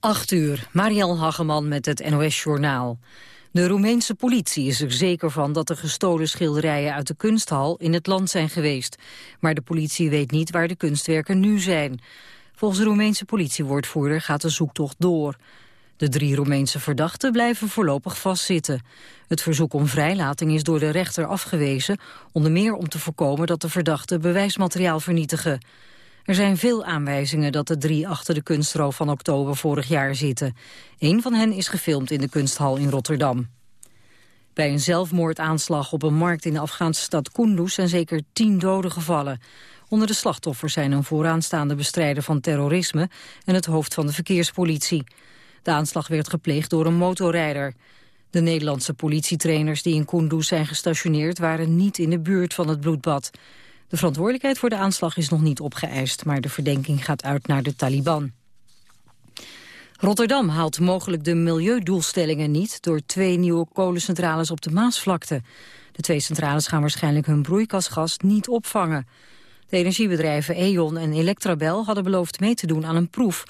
8 uur, Marielle Hageman met het NOS-journaal. De Roemeense politie is er zeker van dat de gestolen schilderijen uit de kunsthal in het land zijn geweest. Maar de politie weet niet waar de kunstwerken nu zijn. Volgens de Roemeense politiewoordvoerder gaat de zoektocht door. De drie Roemeense verdachten blijven voorlopig vastzitten. Het verzoek om vrijlating is door de rechter afgewezen, onder meer om te voorkomen dat de verdachten bewijsmateriaal vernietigen. Er zijn veel aanwijzingen dat de drie achter de kunstroof van oktober vorig jaar zitten. Een van hen is gefilmd in de kunsthal in Rotterdam. Bij een zelfmoordaanslag op een markt in de Afghaanse stad Kunduz zijn zeker tien doden gevallen. Onder de slachtoffers zijn een vooraanstaande bestrijder van terrorisme en het hoofd van de verkeerspolitie. De aanslag werd gepleegd door een motorrijder. De Nederlandse politietrainers die in Kunduz zijn gestationeerd waren niet in de buurt van het bloedbad. De verantwoordelijkheid voor de aanslag is nog niet opgeëist, maar de verdenking gaat uit naar de Taliban. Rotterdam haalt mogelijk de milieudoelstellingen niet door twee nieuwe kolencentrales op de Maasvlakte. De twee centrales gaan waarschijnlijk hun broeikasgas niet opvangen. De energiebedrijven E.ON en Electrabel hadden beloofd mee te doen aan een proef.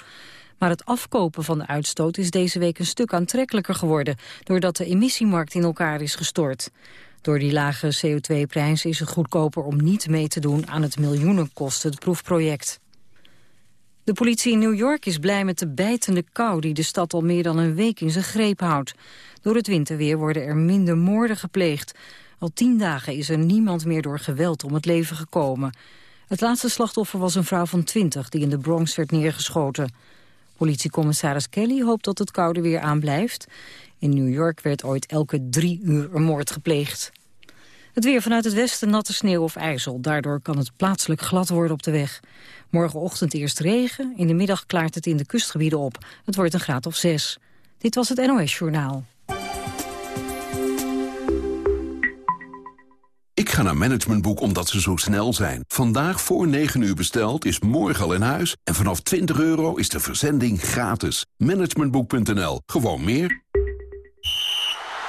Maar het afkopen van de uitstoot is deze week een stuk aantrekkelijker geworden... doordat de emissiemarkt in elkaar is gestort. Door die lage CO2-prijs is het goedkoper om niet mee te doen aan het miljoenenkosten proefproject. De politie in New York is blij met de bijtende kou die de stad al meer dan een week in zijn greep houdt. Door het winterweer worden er minder moorden gepleegd. Al tien dagen is er niemand meer door geweld om het leven gekomen. Het laatste slachtoffer was een vrouw van 20 die in de Bronx werd neergeschoten. Politiecommissaris Kelly hoopt dat het koude weer aanblijft. In New York werd ooit elke drie uur een moord gepleegd. Het weer vanuit het westen natte sneeuw of ijzel. Daardoor kan het plaatselijk glad worden op de weg. Morgenochtend eerst regen. In de middag klaart het in de kustgebieden op. Het wordt een graad of zes. Dit was het NOS Journaal. Ik ga naar Managementboek omdat ze zo snel zijn. Vandaag voor 9 uur besteld is morgen al in huis. En vanaf 20 euro is de verzending gratis. Managementboek.nl. Gewoon meer.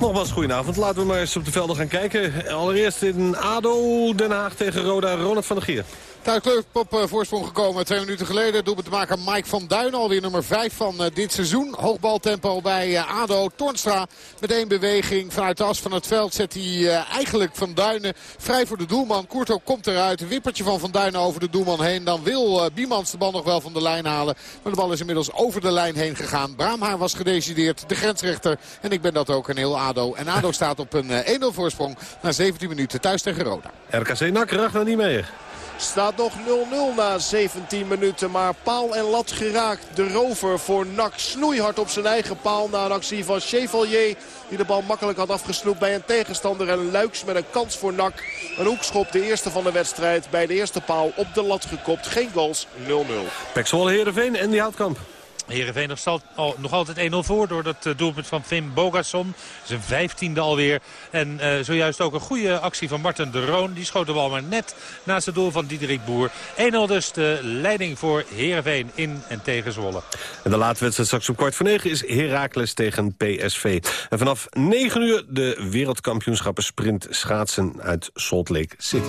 Nogmaals, goedenavond. Laten we maar eens op de velden gaan kijken. Allereerst in ADO Den Haag tegen Roda, Ronald van der Gier. Daar op uh, voorsprong gekomen twee minuten geleden. Doelpunt te maken Mike van Duin, alweer nummer 5 van uh, dit seizoen. Hoogbaltempo bij uh, ADO. Tornstra met één beweging vanuit de as van het veld zet hij eigenlijk Van Duinen vrij voor de doelman. Courto komt eruit, wippertje van Van Duinen over de doelman heen. Dan wil Biemans de bal nog wel van de lijn halen. Maar de bal is inmiddels over de lijn heen gegaan. Braamhaar was gedecideerd, de grensrechter. En ik ben dat ook, een heel ADO. En ADO staat op een 1-0 voorsprong na 17 minuten thuis tegen Roda. RKC NAC, nog niet meer. Staat nog 0-0 na 17 minuten. Maar paal en lat geraakt. De rover voor Nak snoeihard op zijn eigen paal. Na een actie van Chevalier. Die de bal makkelijk had afgesnoept bij een tegenstander. En Luiks met een kans voor Nak. Een hoekschop de eerste van de wedstrijd. Bij de eerste paal op de lat gekopt. Geen goals 0-0. Pek Zwolle Heerenveen en die Houtkamp. Heerenveen nog, nog altijd 1-0 voor door dat eh, doelpunt van Fim Bogasson. Zijn vijftiende alweer. En uh, zojuist ook een goede actie van Martin de Roon. Die schoot de bal maar net naast het doel van Diederik Boer. 1-0 dus de leiding voor Heerenveen in en tegen Zwolle. En de laatste wedstrijd straks om kwart voor negen is Heracles tegen PSV. En vanaf 9 uur de wereldkampioenschappen sprint schaatsen uit Salt Lake City.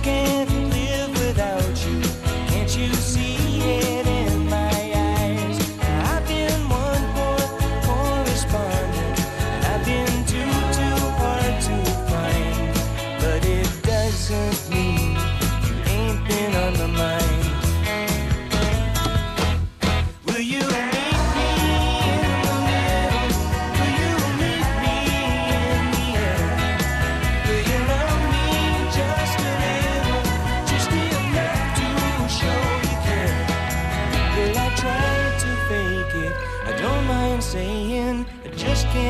again.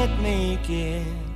Can't make it.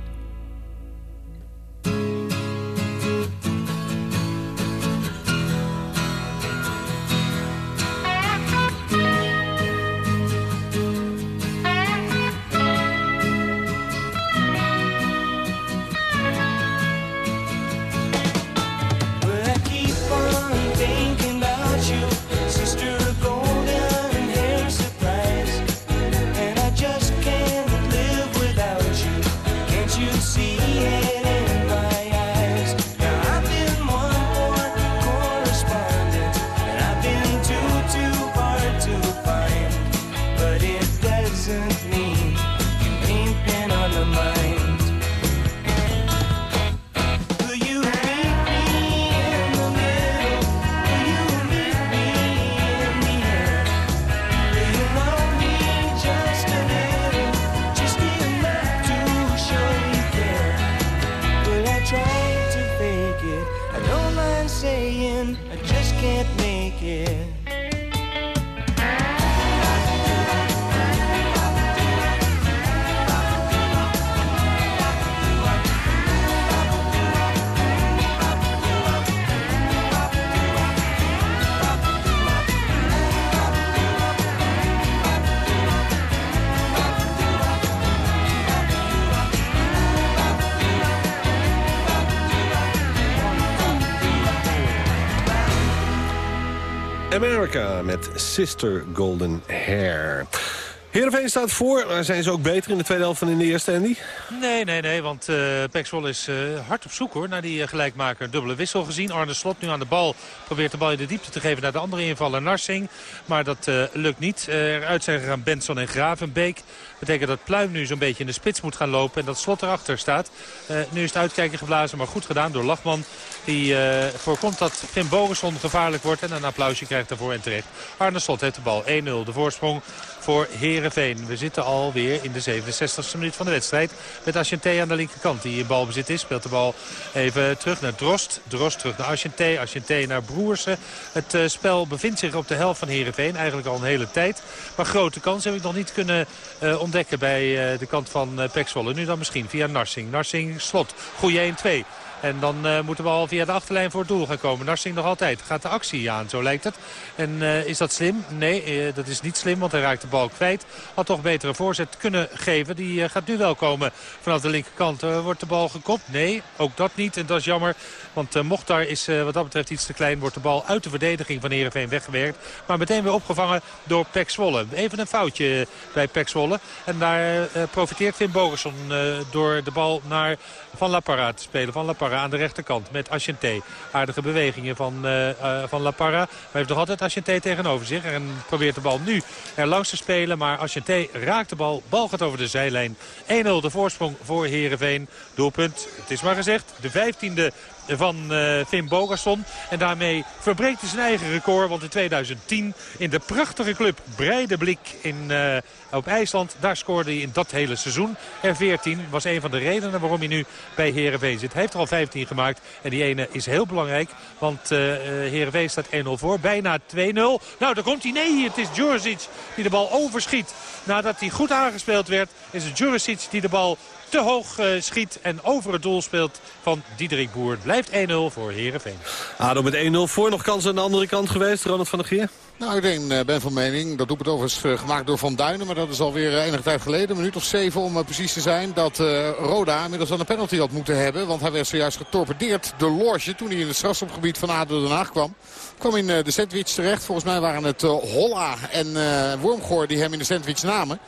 Met Sister Golden Hair. Heerenveen staat voor, maar zijn ze ook beter in de tweede helft dan in de eerste, Andy? Nee, nee, nee, want uh, is uh, hard op zoek hoor. Naar die gelijkmaker. Dubbele wissel gezien. Arne Slot nu aan de bal. Probeert de bal in de diepte te geven naar de andere invaller Narsing. Maar dat lukt niet. eruit zijn gegaan Benson en Gravenbeek. Betekent dat Pluim nu zo'n beetje in de spits moet gaan lopen. En dat Slot erachter staat. nu is het uitkijken geblazen, maar goed gedaan door Lachman. Die voorkomt dat Finn Bogerson gevaarlijk wordt. En een applausje krijgt daarvoor en terecht. Arne Slot heeft de bal. 1-0 de voorsprong voor Herenveen. We zitten alweer in de 67e minuut van de wedstrijd. Met Ashanté aan de linkerkant die in balbezit is. Speelt de bal even terug naar Drost. Drost terug naar Ashanté. Ashanté naar Broersen. Het uh, spel bevindt zich op de helft van Herenveen. Eigenlijk al een hele tijd. Maar grote kans heb ik nog niet kunnen uh, ontdekken bij uh, de kant van uh, Pek Zwolle. Nu dan misschien via Narsing. Narsing slot. Goeie 1-2. En dan uh, moeten we al via de achterlijn voor het doel gaan komen. Narsing nog altijd. Gaat de actie aan, zo lijkt het. En uh, is dat slim? Nee, uh, dat is niet slim, want hij raakt de bal kwijt. Had toch betere voorzet kunnen geven. Die gaat nu wel komen vanaf de linkerkant. wordt de bal gekopt? Nee, ook dat niet. En dat is jammer, want Mochtar is wat dat betreft iets te klein. Wordt de bal uit de verdediging van Heerenveen weggewerkt. Maar meteen weer opgevangen door Pek Zwolle. Even een foutje bij Pek Zwolle. En daar profiteert Finn Bogerson door de bal naar Van La Parra te spelen. Van La aan de rechterkant met Ashanté. Aardige bewegingen van, uh, uh, van La Parra. Maar heeft nog altijd Ashanté tegenover zich. En probeert de bal nu er langs te spelen. Maar Ashanté raakt de bal. Bal gaat over de zijlijn. 1-0 de voorsprong voor Heerenveen. Doelpunt, het is maar gezegd, de 15e van uh, Finn Bogason. En daarmee verbreekt hij zijn eigen record. Want in 2010 in de prachtige club Breideblik in, op IJsland. Daar scoorde hij in dat hele seizoen. En 14 was een van de redenen waarom hij nu bij Heerenveen zit. Hij heeft er al 15 gemaakt. En die ene is heel belangrijk. Want uh, Heerenveen staat 1-0 voor. Bijna 2-0. Nou, daar komt hij. Nee, het is Djuricic die de bal overschiet. Nadat hij goed aangespeeld werd, is het Djuricic die de bal te hoog uh, schiet en over het doel speelt van Diederik Boer. Blijft 1-0 voor Heerenveen. ADO met 1-0 voor. Nog kansen aan de andere kant geweest, Ronald van der Geer? Nou, ik denk, uh, ben van mening, dat doet het overigens uh, gemaakt door Van Duinen. Maar dat is alweer uh, enige tijd geleden, een minuut of zeven om precies te zijn. Dat Roda inmiddels aan een penalty had moeten hebben. Want hij werd zojuist getorpedeerd door Lorge toen hij in het strafschopgebied van ADO Den Haag kwam. Kwam in de sandwich terecht. Volgens mij waren het Holla en Wormgoor die hem in de sandwich namen.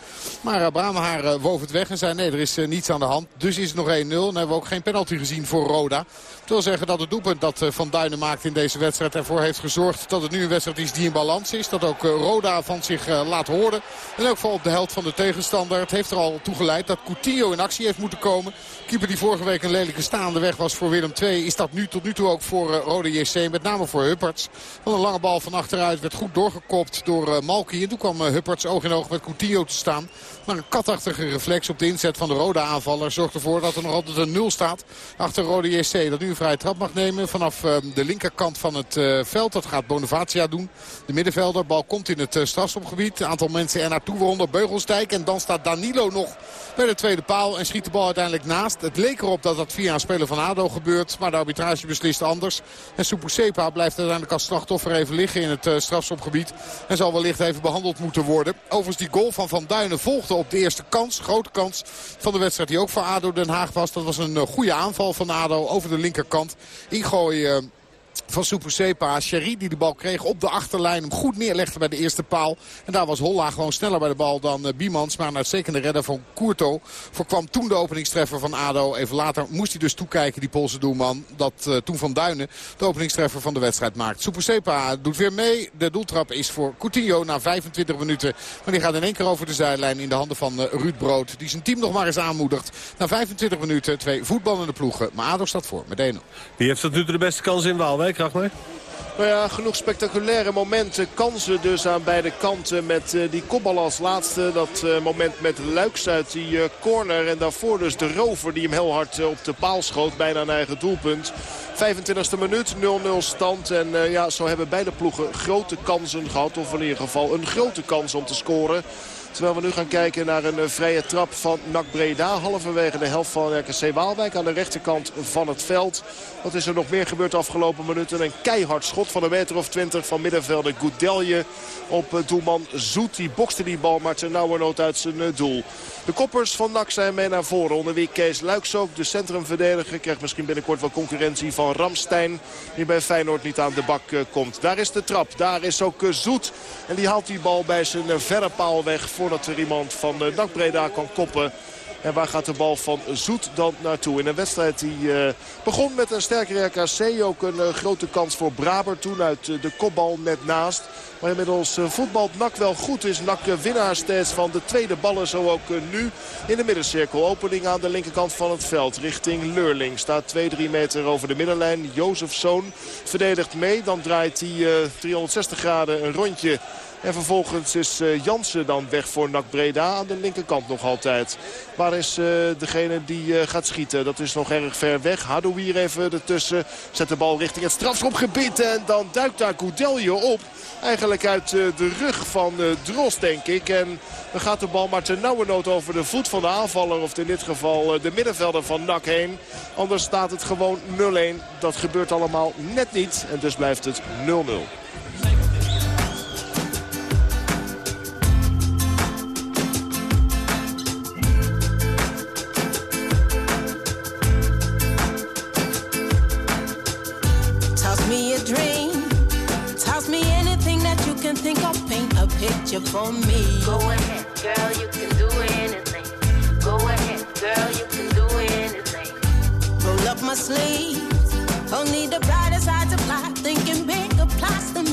Maar Braamhaar woof het weg en zei nee, er is niets aan de hand. Dus is het nog 1-0. En hebben we ook geen penalty gezien voor Roda. Dat wil zeggen dat het doelpunt dat Van Duinen maakt in deze wedstrijd ervoor heeft gezorgd dat het nu een wedstrijd is die in balans is. Dat ook Roda van zich laat horen. In elk geval op de helft van de tegenstander. Het heeft er al toe geleid dat Coutinho in actie heeft moeten komen. Keeper die vorige week een lelijke staande weg was voor Willem II. Is dat nu tot nu toe ook voor Rode JC. Met name voor Hupperts. Van een lange bal van achteruit werd goed doorgekopt door Malky. En toen kwam Hupperts oog in oog met Coutinho te staan. Maar een katachtige reflex op de inzet van de Roda aanvaller zorgt ervoor dat er nog altijd een 0 staat. Achter Rode JC dat nu vrije trap mag nemen vanaf de linkerkant van het veld. Dat gaat Bonavacia doen. De middenvelder. Bal komt in het uh, strafschopgebied. Een aantal mensen er naartoe, waaronder Beugelsdijk. En dan staat Danilo nog bij de tweede paal en schiet de bal uiteindelijk naast. Het leek erop dat dat via een speler van ADO gebeurt. Maar de arbitrage beslist anders. En Sepa blijft uiteindelijk als slachtoffer even liggen in het uh, strafschopgebied. En zal wellicht even behandeld moeten worden. Overigens die goal van Van Duinen volgde op de eerste kans. Grote kans van de wedstrijd die ook voor ADO Den Haag was. Dat was een uh, goede aanval van ADO over de linkerkant. Ingooi van Sepa. Sherry die de bal kreeg op de achterlijn. Goed neerlegde bij de eerste paal. En daar was Holla gewoon sneller bij de bal dan uh, Biemans. Maar een uitstekende redder van Courto voorkwam toen de openingstreffer van ADO. Even later moest hij dus toekijken, die Poolse doelman. Dat uh, toen Van Duinen de openingstreffer van de wedstrijd maakt. Sepa doet weer mee. De doeltrap is voor Coutinho na 25 minuten. Maar die gaat in één keer over de zijlijn in de handen van uh, Ruud Brood. Die zijn team nog maar eens aanmoedigt. Na 25 minuten twee voetballende ploegen. Maar ADO staat voor met 1-0. Wie heeft tot nu toe de beste kans in Nou ja, genoeg spectaculaire momenten. Kansen dus aan beide kanten met uh, die kopbal als laatste. Dat uh, moment met Luiks uit die uh, corner. En daarvoor dus de rover die hem heel hard op de paal schoot. Bijna een eigen doelpunt. 25e minuut, 0-0 stand. En ja, zo hebben beide ploegen grote kansen gehad. Of in ieder geval een grote kans om te scoren. Terwijl we nu gaan kijken naar een eh, vrije trap van NAC Breda. Halverwege de helft van RKC Waalwijk aan de rechterkant van het veld. Wat is er nog meer gebeurd de afgelopen minuten? Een keihard schot van een meter of twintig van middenvelder Goudelje op eh, doelman Zoet. Die bokste die bal maar ten nood uit zijn eh, doel. De koppers van NAC zijn mee naar voren. Onder wie Kees Luiks ook, de centrumverdediger. Krijgt misschien binnenkort wel concurrentie van Ramstein. Die bij Feyenoord niet aan de bak komt. Daar is de trap. Daar is ook Zoet. En die haalt die bal bij zijn verre paal weg voor voordat er iemand van NAC Breda kan koppen. En waar gaat de bal van Zoet dan naartoe? In een wedstrijd die uh, begon met een sterke RKC. Ook een uh, grote kans voor Braber toen uit uh, de kopbal net naast. Maar inmiddels voetbalt NAC wel goed. Is NAC winnaar steeds van de tweede ballen. Zo ook nu in de middencirkel. Opening aan de linkerkant van het veld richting Leurling. Staat 2-3 meter over de middenlijn. Jozefzoon verdedigt mee. Dan draait hij 360 graden een rondje en vervolgens is uh, Jansen dan weg voor NAC Breda. Aan de linkerkant nog altijd. Waar is uh, degene die uh, gaat schieten? Dat is nog erg ver weg. Hadouier even ertussen. Zet de bal richting het strafschopgebied. En dan duikt daar Goudelje op. Eigenlijk uit de rug van Dros, denk ik. En dan gaat de bal maar ten nauwe nood over de voet van de aanvaller. Of in dit geval de middenvelder van NAC heen. Anders staat het gewoon 0-1. Dat gebeurt allemaal net niet. En dus blijft het 0-0. Picture for me. Go ahead, girl, you can do anything. Go ahead, girl, you can do anything. Roll up my sleeves, only the brighter side to fly. Thinking big applies to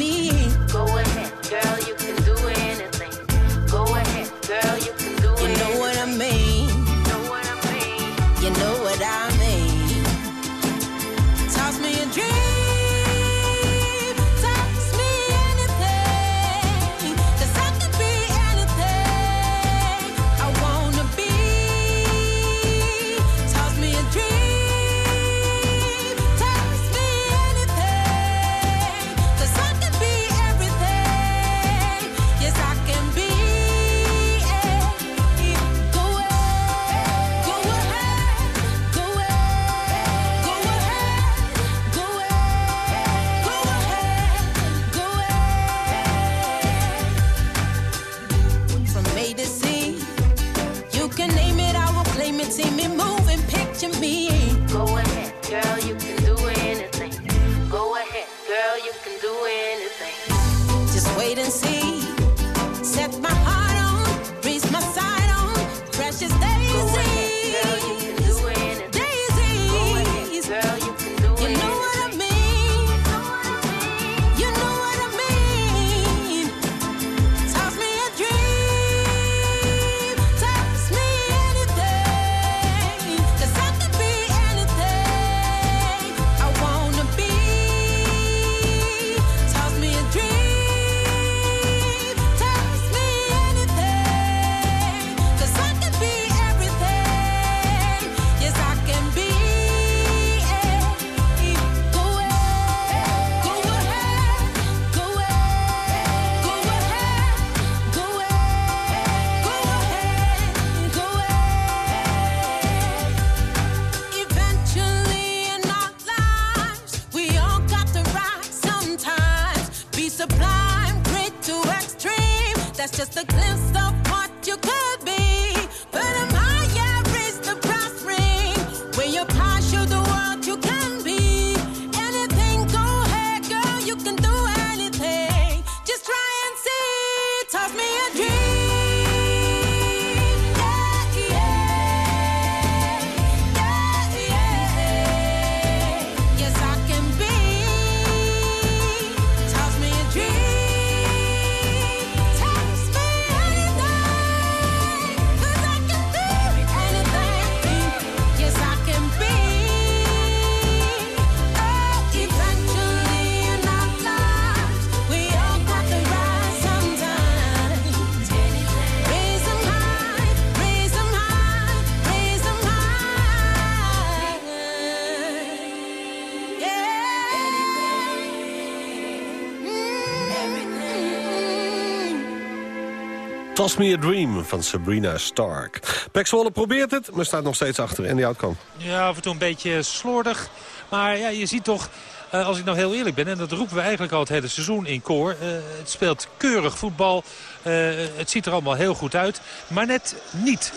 Toss Me a Dream van Sabrina Stark. Pek probeert het, maar staat nog steeds achter en die outcome. Ja, af en toe een beetje slordig. Maar ja, je ziet toch, uh, als ik nou heel eerlijk ben... en dat roepen we eigenlijk al het hele seizoen in koor... Uh, het speelt keurig voetbal. Uh, het ziet er allemaal heel goed uit. Maar net niet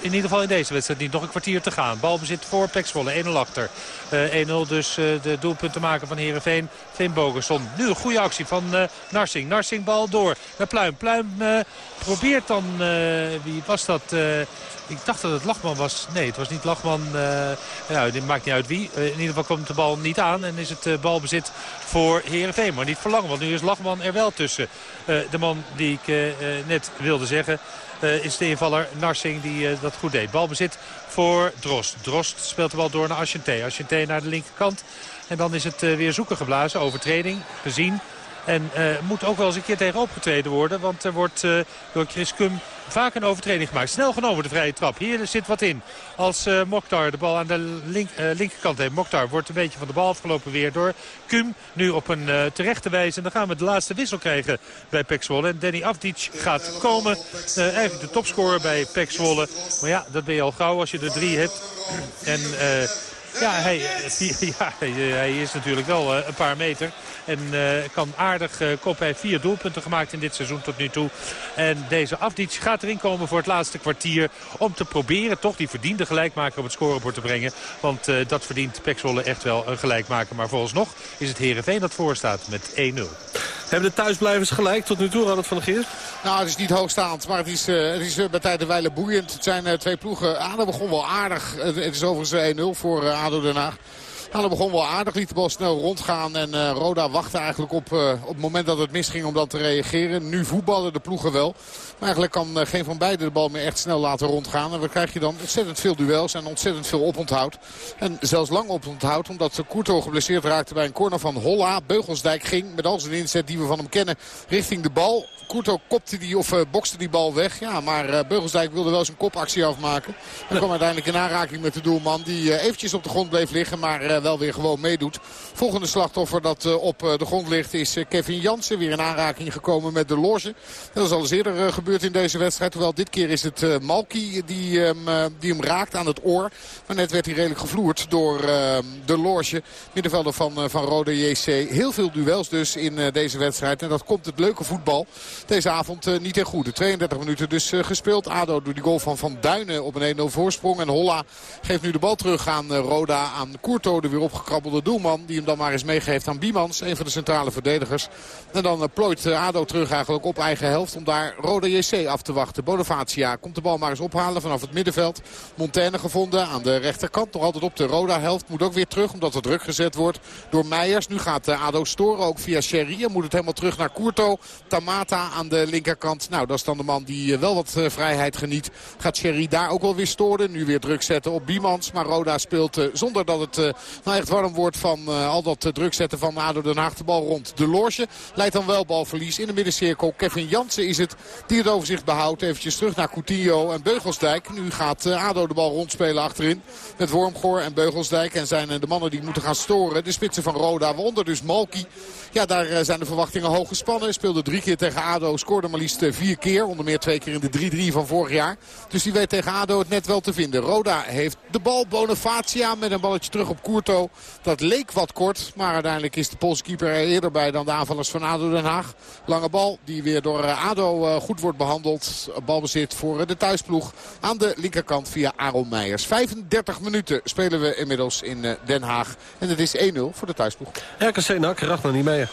in ieder geval in deze wedstrijd niet. Nog een kwartier te gaan. Balbezit voor Pek Zwolle. 1-0 achter. Uh, 1-0 dus uh, de doelpunten maken van Heerenveen. Veen Bogerson. Nu een goede actie van uh, Narsing. Narsing bal door naar Pluim. Pluim probeert dan... wie was dat? ik dacht dat het Lachman was. Nee, het was niet Lachman. ja, dit maakt niet uit wie. in ieder geval komt de bal niet aan. En is het balbezit voor Heerenveen. Maar niet voor lang. Want nu is Lachman er wel tussen. de man die ik net wilde zeggen. Uh, is de invaller Narsing die uh, dat goed deed. Balbezit voor Drost. Drost speelt de bal door naar Aschente. Aschente naar de linkerkant. En dan is het uh, weer zoeken geblazen. Overtreding gezien. En moet ook wel eens een keer tegen opgetreden worden. Want er wordt door Chris Kum vaak een overtreding gemaakt. Snel genomen de vrije trap. Hier zit wat in. Als uh, Mokhtar de bal aan de link, uh, linkerkant heeft. Mokhtar wordt een beetje van de bal afgelopen weer door Kum. Nu op een uh, terechte wijze. En dan gaan we de laatste wissel krijgen bij Pek Zwolle. En Danny Afdic gaat komen. eigenlijk de topscorer bij Pek Zwolle. Maar ja, dat ben je al gauw als je er drie hebt. En... Ja, hij, ja, hij is natuurlijk wel een paar meter. En uh, kan aardig uh, kop. Hij heeft vier doelpunten gemaakt in dit seizoen tot nu toe. En deze Afdic gaat erin komen voor het laatste kwartier. Om te proberen toch die verdiende gelijkmaker op het scorebord te brengen. Want uh, dat verdient Pek echt wel een gelijkmaker. Maar volgens is het Herenveen dat voorstaat met 1-0. Hebben de thuisblijvers gelijk tot nu toe, Ronald van der Geer? Nou, het is niet hoogstaand, maar het is, uh, het is uh, bij tijd en wijle boeiend. Het zijn uh, twee ploegen. ADO begon wel aardig. het is overigens 1-0 voor ADO Den. Nou, dat begon wel aardig. Liet de bal snel rondgaan. En uh, Roda wachtte eigenlijk op, uh, op het moment dat het misging om dan te reageren. Nu voetballen de ploegen wel. Maar eigenlijk kan uh, geen van beiden de bal meer echt snel laten rondgaan. En dan krijg je dan ontzettend veel duels en ontzettend veel oponthoud. En zelfs lang oponthoud. Omdat Courto geblesseerd raakte bij een corner van Holla. Beugelsdijk ging met al zijn inzet die we van hem kennen richting de bal. Courto kopte die of uh, bokste die bal weg. Ja, maar uh, Beugelsdijk wilde wel zijn kopactie afmaken. En kwam uiteindelijk in aanraking met de doelman. Die uh, eventjes op de grond bleef liggen. Maar wel weer gewoon meedoet. Volgende slachtoffer dat op de grond ligt is Kevin Jansen. Weer in aanraking gekomen met de loge. Dat is al eens eerder gebeurd in deze wedstrijd. Hoewel dit keer is het Malki die, die hem raakt aan het oor. Maar net werd hij redelijk gevloerd door de loge. Middenvelder van, van Rode JC. Heel veel duels dus in deze wedstrijd. En dat komt het leuke voetbal deze avond eh, niet ten goede. 32 minuten dus eh, gespeeld. ADO door die goal van Van Duinen op een 1-0 voorsprong. En Holla geeft nu de bal terug aan eh, Roda. Aan Courto, de weer opgekrabbelde doelman. Die hem dan maar eens meegeeft aan Biemans. Een van de centrale verdedigers. En dan plooit ADO terug eigenlijk op eigen helft. Om daar Roda JC af te wachten. Bonaventia komt de bal maar eens ophalen vanaf het middenveld. Montaigne gevonden aan de rechterkant. Nog altijd op de Roda helft. Moet ook weer terug omdat er druk gezet wordt door Meijers. Nu gaat ADO storen ook via Sherry. Moet het helemaal terug naar Courto. Tamata aan de linkerkant. Nou, dat is dan de man die eh, wel wat eh, vrijheid geniet. Gaat Sherry daar ook wel weer storen. Nu weer druk zetten op Biemans. Maar Roda speelt eh, zonder dat het nou echt warm wordt van al dat druk zetten van ADO Den Haag de bal rond de loge. Leidt dan wel balverlies in de middencirkel. Kevin Jansen is het die het overzicht behoudt. Eventjes terug naar Coutinho en Beugelsdijk. Nu gaat ADO de bal rondspelen achterin. Met Wormgoor en Beugelsdijk. En zijn de mannen die moeten gaan storen. De spitsen van Roda. Waaronder dus Malki. Ja, daar zijn de verwachtingen hoog gespannen. Speelde drie keer tegen ADO scoorde maar liefst eh, vier keer. Onder meer twee keer in de 3-3 van vorig jaar. Dus die weet tegen ADO het net wel te vinden. Roda heeft de bal. Bonifacia met een balletje terug op Courto. Dat leek wat kort. Maar uiteindelijk is de Poolse keeper er eerder bij dan de aanvallers van ADO Den Haag. Lange bal die weer door eh, ADO eh, goed wordt behandeld. Balbezit voor de thuisploeg aan de linkerkant via Aaron Meijers. 35 minuten spelen we inmiddels in Den Haag. En het is 1-0 voor de thuisploeg. RKC NAC, niet mee.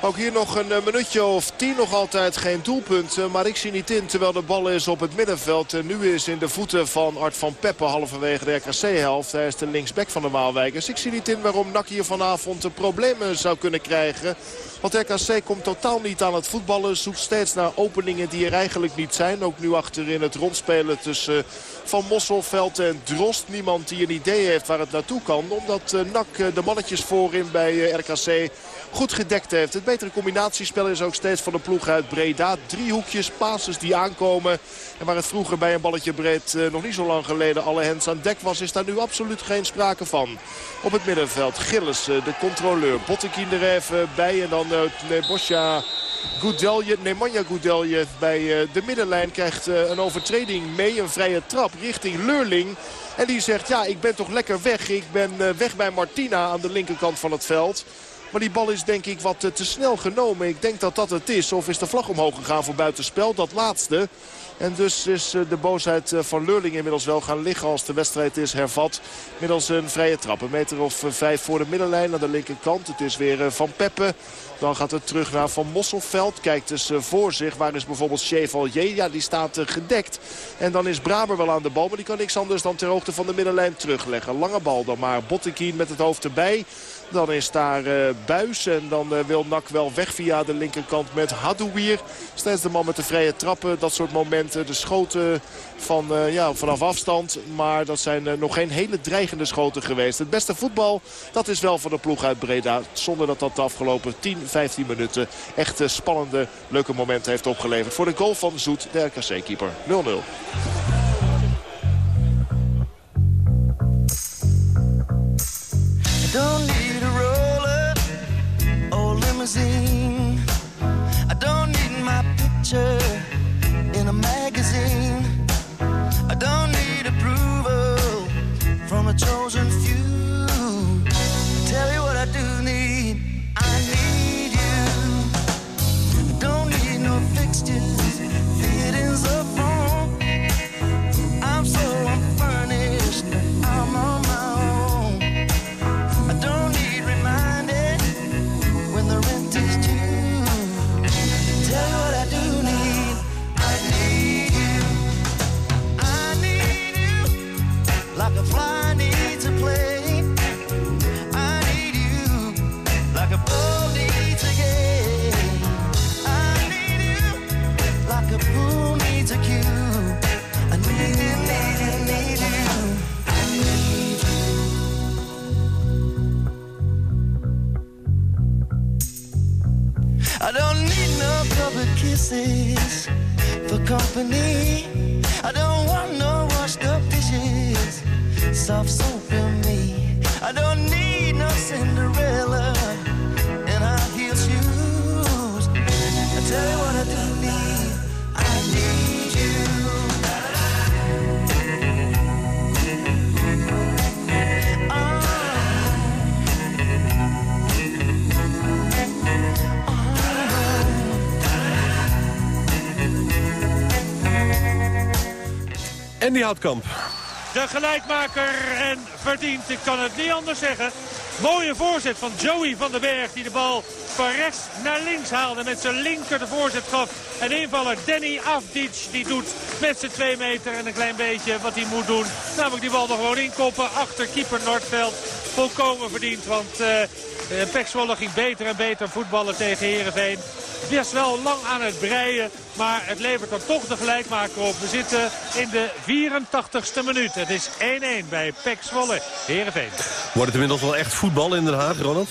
Ook hier nog een eh, minuutje of tien. Nog altijd geen doelpunten. Maar ik zie niet in terwijl de bal is op het middenveld. En nu is in de voeten van Art van Peppe halverwege de RKC-helft. Hij is de linksback van de Waalwijkers. Ik zie niet in waarom NAC hier vanavond problemen zou kunnen krijgen. Want RKC komt totaal niet aan het voetballen. Zoekt steeds naar openingen die er eigenlijk niet zijn. Ook nu achterin het rondspelen tussen Van Mosselveld en Drost. Niemand die een idee heeft waar het naartoe kan. Omdat eh, eh, de mannetjes voorin bij RKC goed gedekt heeft. Het betere combinatiespel is ook steeds van de ploeg uit Breda. Drie hoekjes, passes die aankomen. En waar het vroeger bij een balletje breed eh, nog niet zo lang geleden alle hens aan dek was... is daar nu absoluut geen sprake van. Op het middenveld Gilles, de controleur. Bottekin er even bij en dan uh, Bosja Goudelje, Nemanja Goudelje bij de middenlijn krijgt een overtreding mee. Een vrije trap richting Leurling. En die zegt, ja, ik ben toch lekker weg. Ik ben weg bij Martina aan de linkerkant van het veld. Maar die bal is denk ik wat te snel genomen. Ik denk dat dat het is. Of is de vlag omhoog gegaan voor buitenspel? Dat laatste. En dus is eh, de boosheid eh, van Leurling inmiddels wel gaan liggen als de wedstrijd is hervat. Middels een vrije trap. Een meter of eh, vijf voor de middenlijn aan de linkerkant. Het is weer Van Peppe. Dan gaat het terug naar Van Mosselveld. Kijkt dus voor zich. Waar is bijvoorbeeld Chevalier? Ja, die staat gedekt. En dan is Braber wel aan de bal. Maar die kan niks anders dan ter hoogte van de middenlijn terugleggen. Lange bal dan maar. Bottekin met het hoofd erbij. Dan is daar uh, Buis en dan uh, wil Nak wel weg via de linkerkant met Hadouier. Steeds de man met de vrije trappen, dat soort momenten. De schoten van, uh, ja, vanaf afstand, maar dat zijn nog geen hele dreigende schoten geweest. Het beste voetbal, dat is wel van de ploeg uit Breda. Zonder dat dat de afgelopen 10, 15 minuten echt spannende, leuke momenten heeft opgeleverd. Voor de goal van Zoet, de RKC-keeper. 0-0. don't need a roller I don't need my picture in a magazine. I don't need approval from a chosen few. Kisses for company. I don't want no washed up dishes, soft soap in me. I don't need no Cinderella Die Houtkamp. De gelijkmaker en verdient, ik kan het niet anders zeggen. Mooie voorzet van Joey van den Berg die de bal van rechts naar links haalde. Met zijn linker de voorzet gaf. En invaller Danny Afdic die doet met zijn twee meter en een klein beetje wat hij moet doen. Namelijk die bal er gewoon inkoppen achter keeper Noordveld. Volkomen verdiend, want uh, Pek ging beter en beter voetballen tegen Heerenveen. Best wel lang aan het breien, maar het levert dan toch de gelijkmaker op. We zitten in de 84ste minuut. Het is 1-1 bij Pek Zwolle, Heerenveen. Wordt het inmiddels wel echt voetbal in Den Haag, Ronald?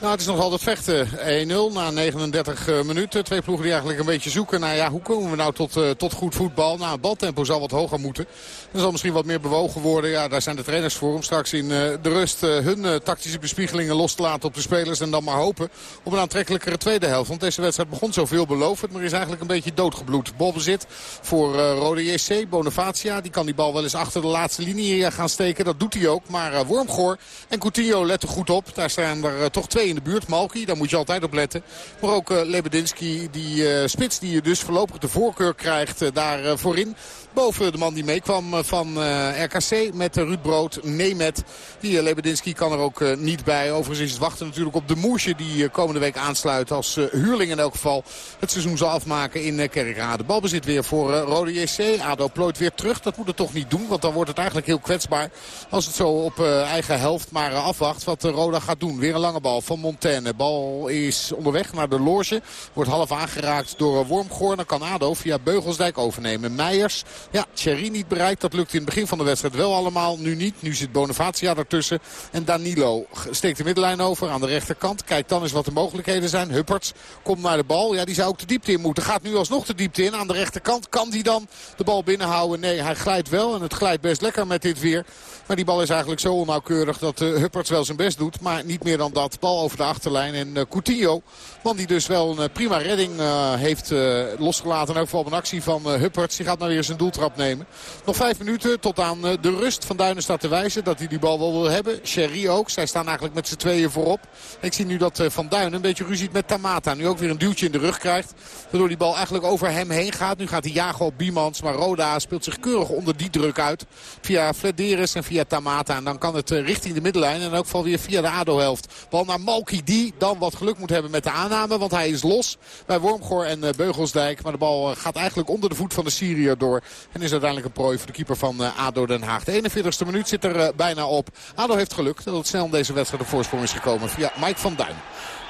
Nou, het is nog altijd vechten. 1-0 na 39 eh, minuten. Twee ploegen die eigenlijk een beetje zoeken naar ja, hoe komen we nou tot, uh, tot goed voetbal. Nou, het baltempo zal wat hoger moeten. Er zal misschien wat meer bewogen worden. Ja, daar zijn de trainers voor om straks in de rust hun tactische bespiegelingen los te laten op de spelers. En dan maar hopen op een aantrekkelijkere tweede helft. Want deze wedstrijd begon zo veelbelovend, maar is eigenlijk een beetje doodgebloed. Balbezit voor Rode JC. Bonavacia, die kan die bal wel eens achter de laatste linie gaan steken. Dat doet hij ook. Maar Wormgoor en Coutinho letten goed op. Daar staan er toch twee in de buurt. Malki, daar moet je altijd op letten. Maar ook uh, Lebedinski, die uh, spits die je dus voorlopig de voorkeur krijgt uh, daar voorin. Boven de man die meekwam van RKC met Ruud Brood, Nemet. Die Lebedinski kan er ook niet bij. Overigens is het wachten natuurlijk op de Moesje die komende week aansluit. Als huurling in elk geval het seizoen zal afmaken in Kerkrade. Balbezit weer voor Rode JC. ADO plooit weer terug. Dat moet het toch niet doen. Want dan wordt het eigenlijk heel kwetsbaar. Als het zo op eigen helft maar afwacht wat Roda gaat doen. Weer een lange bal van Montaigne. Bal is onderweg naar de loge. Wordt half aangeraakt door Wormgoor. Dan kan ADO via Beugelsdijk overnemen. Meijers. Ja, Thierry niet bereikt. Dat lukt in het begin van de wedstrijd wel allemaal. Nu niet. Nu zit Bonavacia ertussen. En Danilo steekt de middenlijn over aan de rechterkant. Kijkt dan eens wat de mogelijkheden zijn. Hupperts komt naar de bal. Ja, die zou ook de diepte in moeten. Gaat nu alsnog de diepte in. Aan de rechterkant kan die dan de bal binnenhouden. Nee, hij glijdt wel. En het glijdt best lekker met dit weer. Maar die bal is eigenlijk zo onnauwkeurig dat uh, Hupperts wel zijn best doet. Maar niet meer dan dat. Bal de achterlijn. En Coutinho, man die dus wel een prima redding heeft losgelaten. En ook vooral een actie van Hupperts. Die gaat nou weer zijn doeltrap nemen. Nog vijf minuten tot aan de rust. Van Duinen staat te wijzen dat hij die bal wel wil hebben. Sherry ook. Zij staan eigenlijk met z'n tweeën voorop. Ik zie nu dat Van Duinen een beetje ruzie met Tamata. Nu ook weer een duwtje in de rug krijgt. Waardoor die bal eigenlijk over hem heen gaat. Nu gaat hij jagen op Biemans. Maar Roda speelt zich keurig onder die druk uit. Via Flederis en via Tamata. En dan kan het richting de middenlijn. En ook val weer via de ADO-helft. Bal naar Malki die dan wat geluk moet hebben met de aanname. Want hij is los bij Wormgoor en Beugelsdijk. Maar de bal gaat eigenlijk onder de voet van de Syriër door. En is uiteindelijk een prooi voor de keeper van ADO Den Haag. De 41ste minuut zit er bijna op. ADO heeft geluk dat het snel deze wedstrijd de voorsprong is gekomen via Mike van Duin.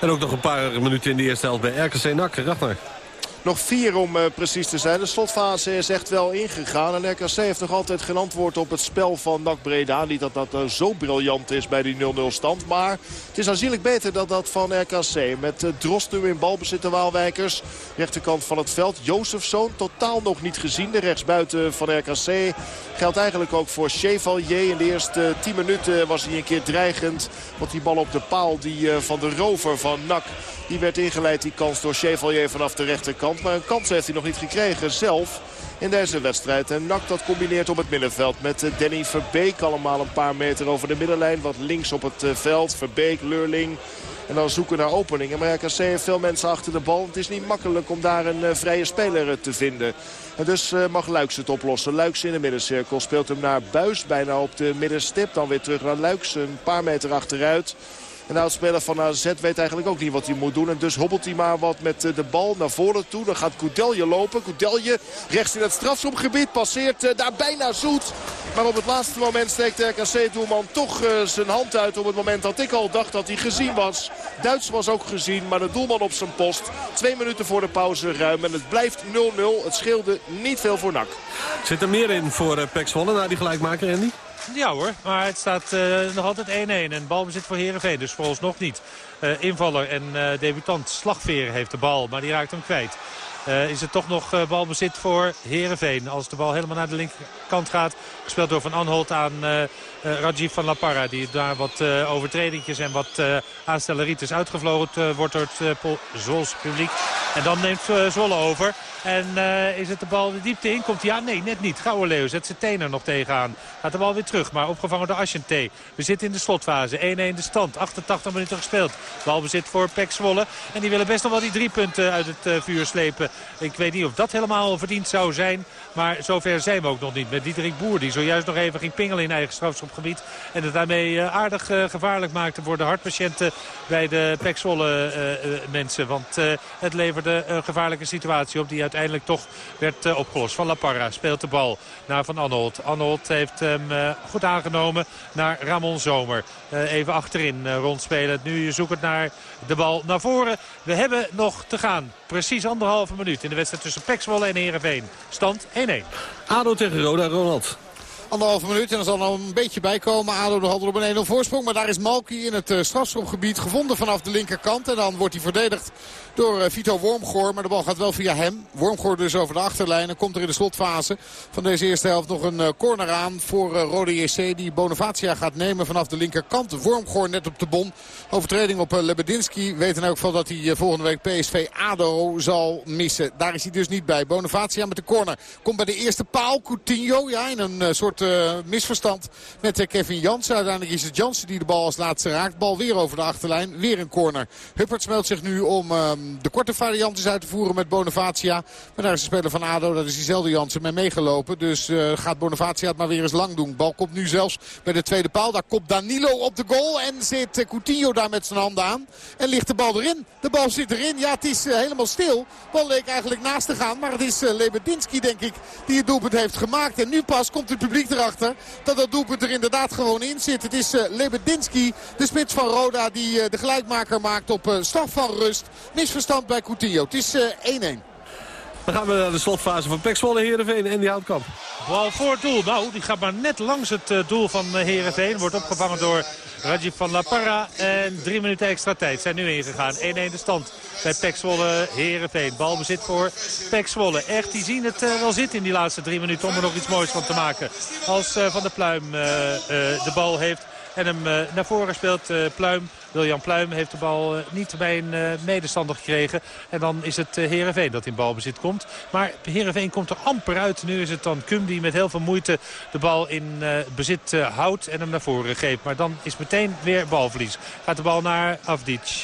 En ook nog een paar minuten in de eerste helft bij RKC NAC. Ragnar. Nog vier om uh, precies te zijn. De slotfase is echt wel ingegaan. En RKC heeft nog altijd geen antwoord op het spel van NAC Breda. Niet dat dat uh, zo briljant is bij die 0-0 stand. Maar het is aanzienlijk beter dan dat van RKC. Met uh, Drost nu in balbezit de Waalwijkers. Rechterkant van het veld. Jozefzoon totaal nog niet gezien. De rechtsbuiten van RKC geldt eigenlijk ook voor Chevalier. In de eerste 10 minuten was hij een keer dreigend. Want die bal op de paal die van de rover van NAC... Die werd ingeleid, die kans door Chevalier vanaf de rechterkant. Maar een kans heeft hij nog niet gekregen zelf in deze wedstrijd. En Nak dat combineert op het middenveld met eh, Danny Verbeek. Allemaal een paar meter over de middenlijn. Wat links op het eh, veld. Verbeek, Leurling. En dan zoeken naar openingen. Maar RKC heeft veel mensen achter de bal. Het is niet makkelijk om daar een uh, vrije speler te vinden. En dus mag Luiks het oplossen. Luiks in de middencirkel speelt hem naar Buis. Bijna op de middenstip. Dan weer terug naar Luiks. Een paar meter achteruit. En de oudspeler van AZ weet eigenlijk ook niet wat hij moet doen. En dus hobbelt hij maar wat met eh, de bal naar voren toe. Dan gaat Koudelje lopen. Koudelje rechts in het strafschopgebied. Passeert eh, daar bijna zoet. Maar op het laatste moment steekt de RKC-doelman toch uh, zijn hand uit. Op het moment dat ik al dacht dat hij gezien was. Duits was ook gezien, maar de doelman op zijn post. Twee minuten voor de pauze ruim. En het blijft 0-0. Het scheelde niet veel voor NAC. Zit er meer in voor Pek Zwolle na die gelijkmaker, Andy? Ja hoor, maar het staat uh, nog altijd 1-1 en balbezit voor Herenveen, dus nog niet. Uh, invaller en uh, debutant Slagveer heeft de bal, maar die raakt hem kwijt. Is het toch nog uh, balbezit voor Herenveen. Als de bal helemaal naar de linkerkant gaat. Gespeeld door Van Anholt aan Rajiv van La Parra. Die daar wat overtredingjes en wat aanstelleritis uitgevlogen wordt door het Zwolse publiek. En dan neemt Zwolle over. En uh, is het de bal de diepte in? Komt hij? Nee, net niet. Leeuw zet zijn tenen nog tegenaan. Gaat de bal weer terug, maar opgevangen door Aschente. We zitten in de slotfase. 1-1 de stand. 88 minuten gespeeld. Balbezit voor Pek Zwolle. En die willen best nog wel die drie punten uit het uh, vuur slepen. Ik weet niet of dat helemaal verdiend zou zijn. Maar zover zijn we ook nog niet. Met Diederik Boer die zojuist nog even ging pingelen in eigen strafschopgebied. En het daarmee uh, aardig gevaarlijk maakte voor de hartpatiënten bij de Pek Zwolle mensen. Want het leverde een gevaarlijke situatie op die uiteindelijk toch werd opgelost. Van La Parra speelt de bal naar Van Anholt. Anholt heeft hem goed aangenomen naar Ramon Zomer. Even achterin rondspelen. Nu zoekt het naar de bal naar voren. We hebben nog te gaan. Precies anderhalve minuut in de wedstrijd tussen Pekswolle en Heerenveen. Stand 1-1. ADO tegen Roda, Ronald. Anderhalve minuut en er zal nog een beetje bij komen. ADO nog altijd op een 1-0 voorsprong. Maar daar is Malki in het strafschopgebied gevonden vanaf de linkerkant. En dan wordt hij verdedigd door eh, Vito Wormgoor. Maar de bal gaat wel via hem. Wormgoor dus over de achterlijn. En komt er in de slotfase van deze eerste helft nog een eh, corner aan voor eh, Rode JC. Die Bonavacia gaat nemen vanaf de linkerkant. Wormgoor net op de bon. Overtreding op Lebedinski. Weet in elk geval dat hij volgende week PSV ADO zal missen. Daar is hij dus niet bij. Bonavacia met de corner. Komt bij de eerste paal. Coutinho ja, in een soort misverstand met Kevin Jansen. Uiteindelijk is het Jansen die de bal als laatste raakt. Bal weer over de achterlijn. Weer een corner. Huppert smelt zich nu om... Ehm, de korte variant is uit te voeren met Bonavacia. Maar daar is de speler van ADO, dat is diezelfde Jansen, mee meegelopen. Dus uh, gaat Bonavacia het maar weer eens lang doen. Bal komt nu zelfs bij de tweede paal. Daar komt Danilo op de goal en zit uh, Coutinho daar met zijn handen aan. En ligt de bal erin. De bal zit erin. Ja, het is uh, helemaal stil. Bal leek eigenlijk naast te gaan. Maar het is Lebedinski, denk ik, die het doelpunt heeft gemaakt. En nu pas komt het publiek erachter dat dat doelpunt er inderdaad gewoon in zit. Het is Lebedinski, de spits van Roda, die de gelijkmaker maakt op staf van rust. Misverstand stand bij Coutinho. Het is 1-1. Eh, Dan gaan we naar de slotfase van Pek Zwolle, Heerenveen en die Houtkamp. Bal voor het doel. Nou, die gaat maar net langs het eh, doel van eh, Heerenveen. Wordt opgevangen door Rajiv van La Parra. En drie minuten extra tijd zijn nu ingegaan. 1-1 de stand bij Pek Zwolle, Heerenveen. Balbezit voor Pek Zwolle. Echt, die zien het wel zitten in die laatste drie minuten om er nog iets moois van te maken. Als Van der Pluim de bal heeft en hem naar voren speelt Pluim William Pluim heeft de bal niet bij een medestander gekregen. En dan is het Heerenveen dat in balbezit komt. Maar Heerenveen komt er amper uit. Nu is het dan Kum die met heel veel moeite de bal in bezit houdt en hem naar voren geeft. Maar dan is meteen weer balverlies. Gaat de bal naar Afdic.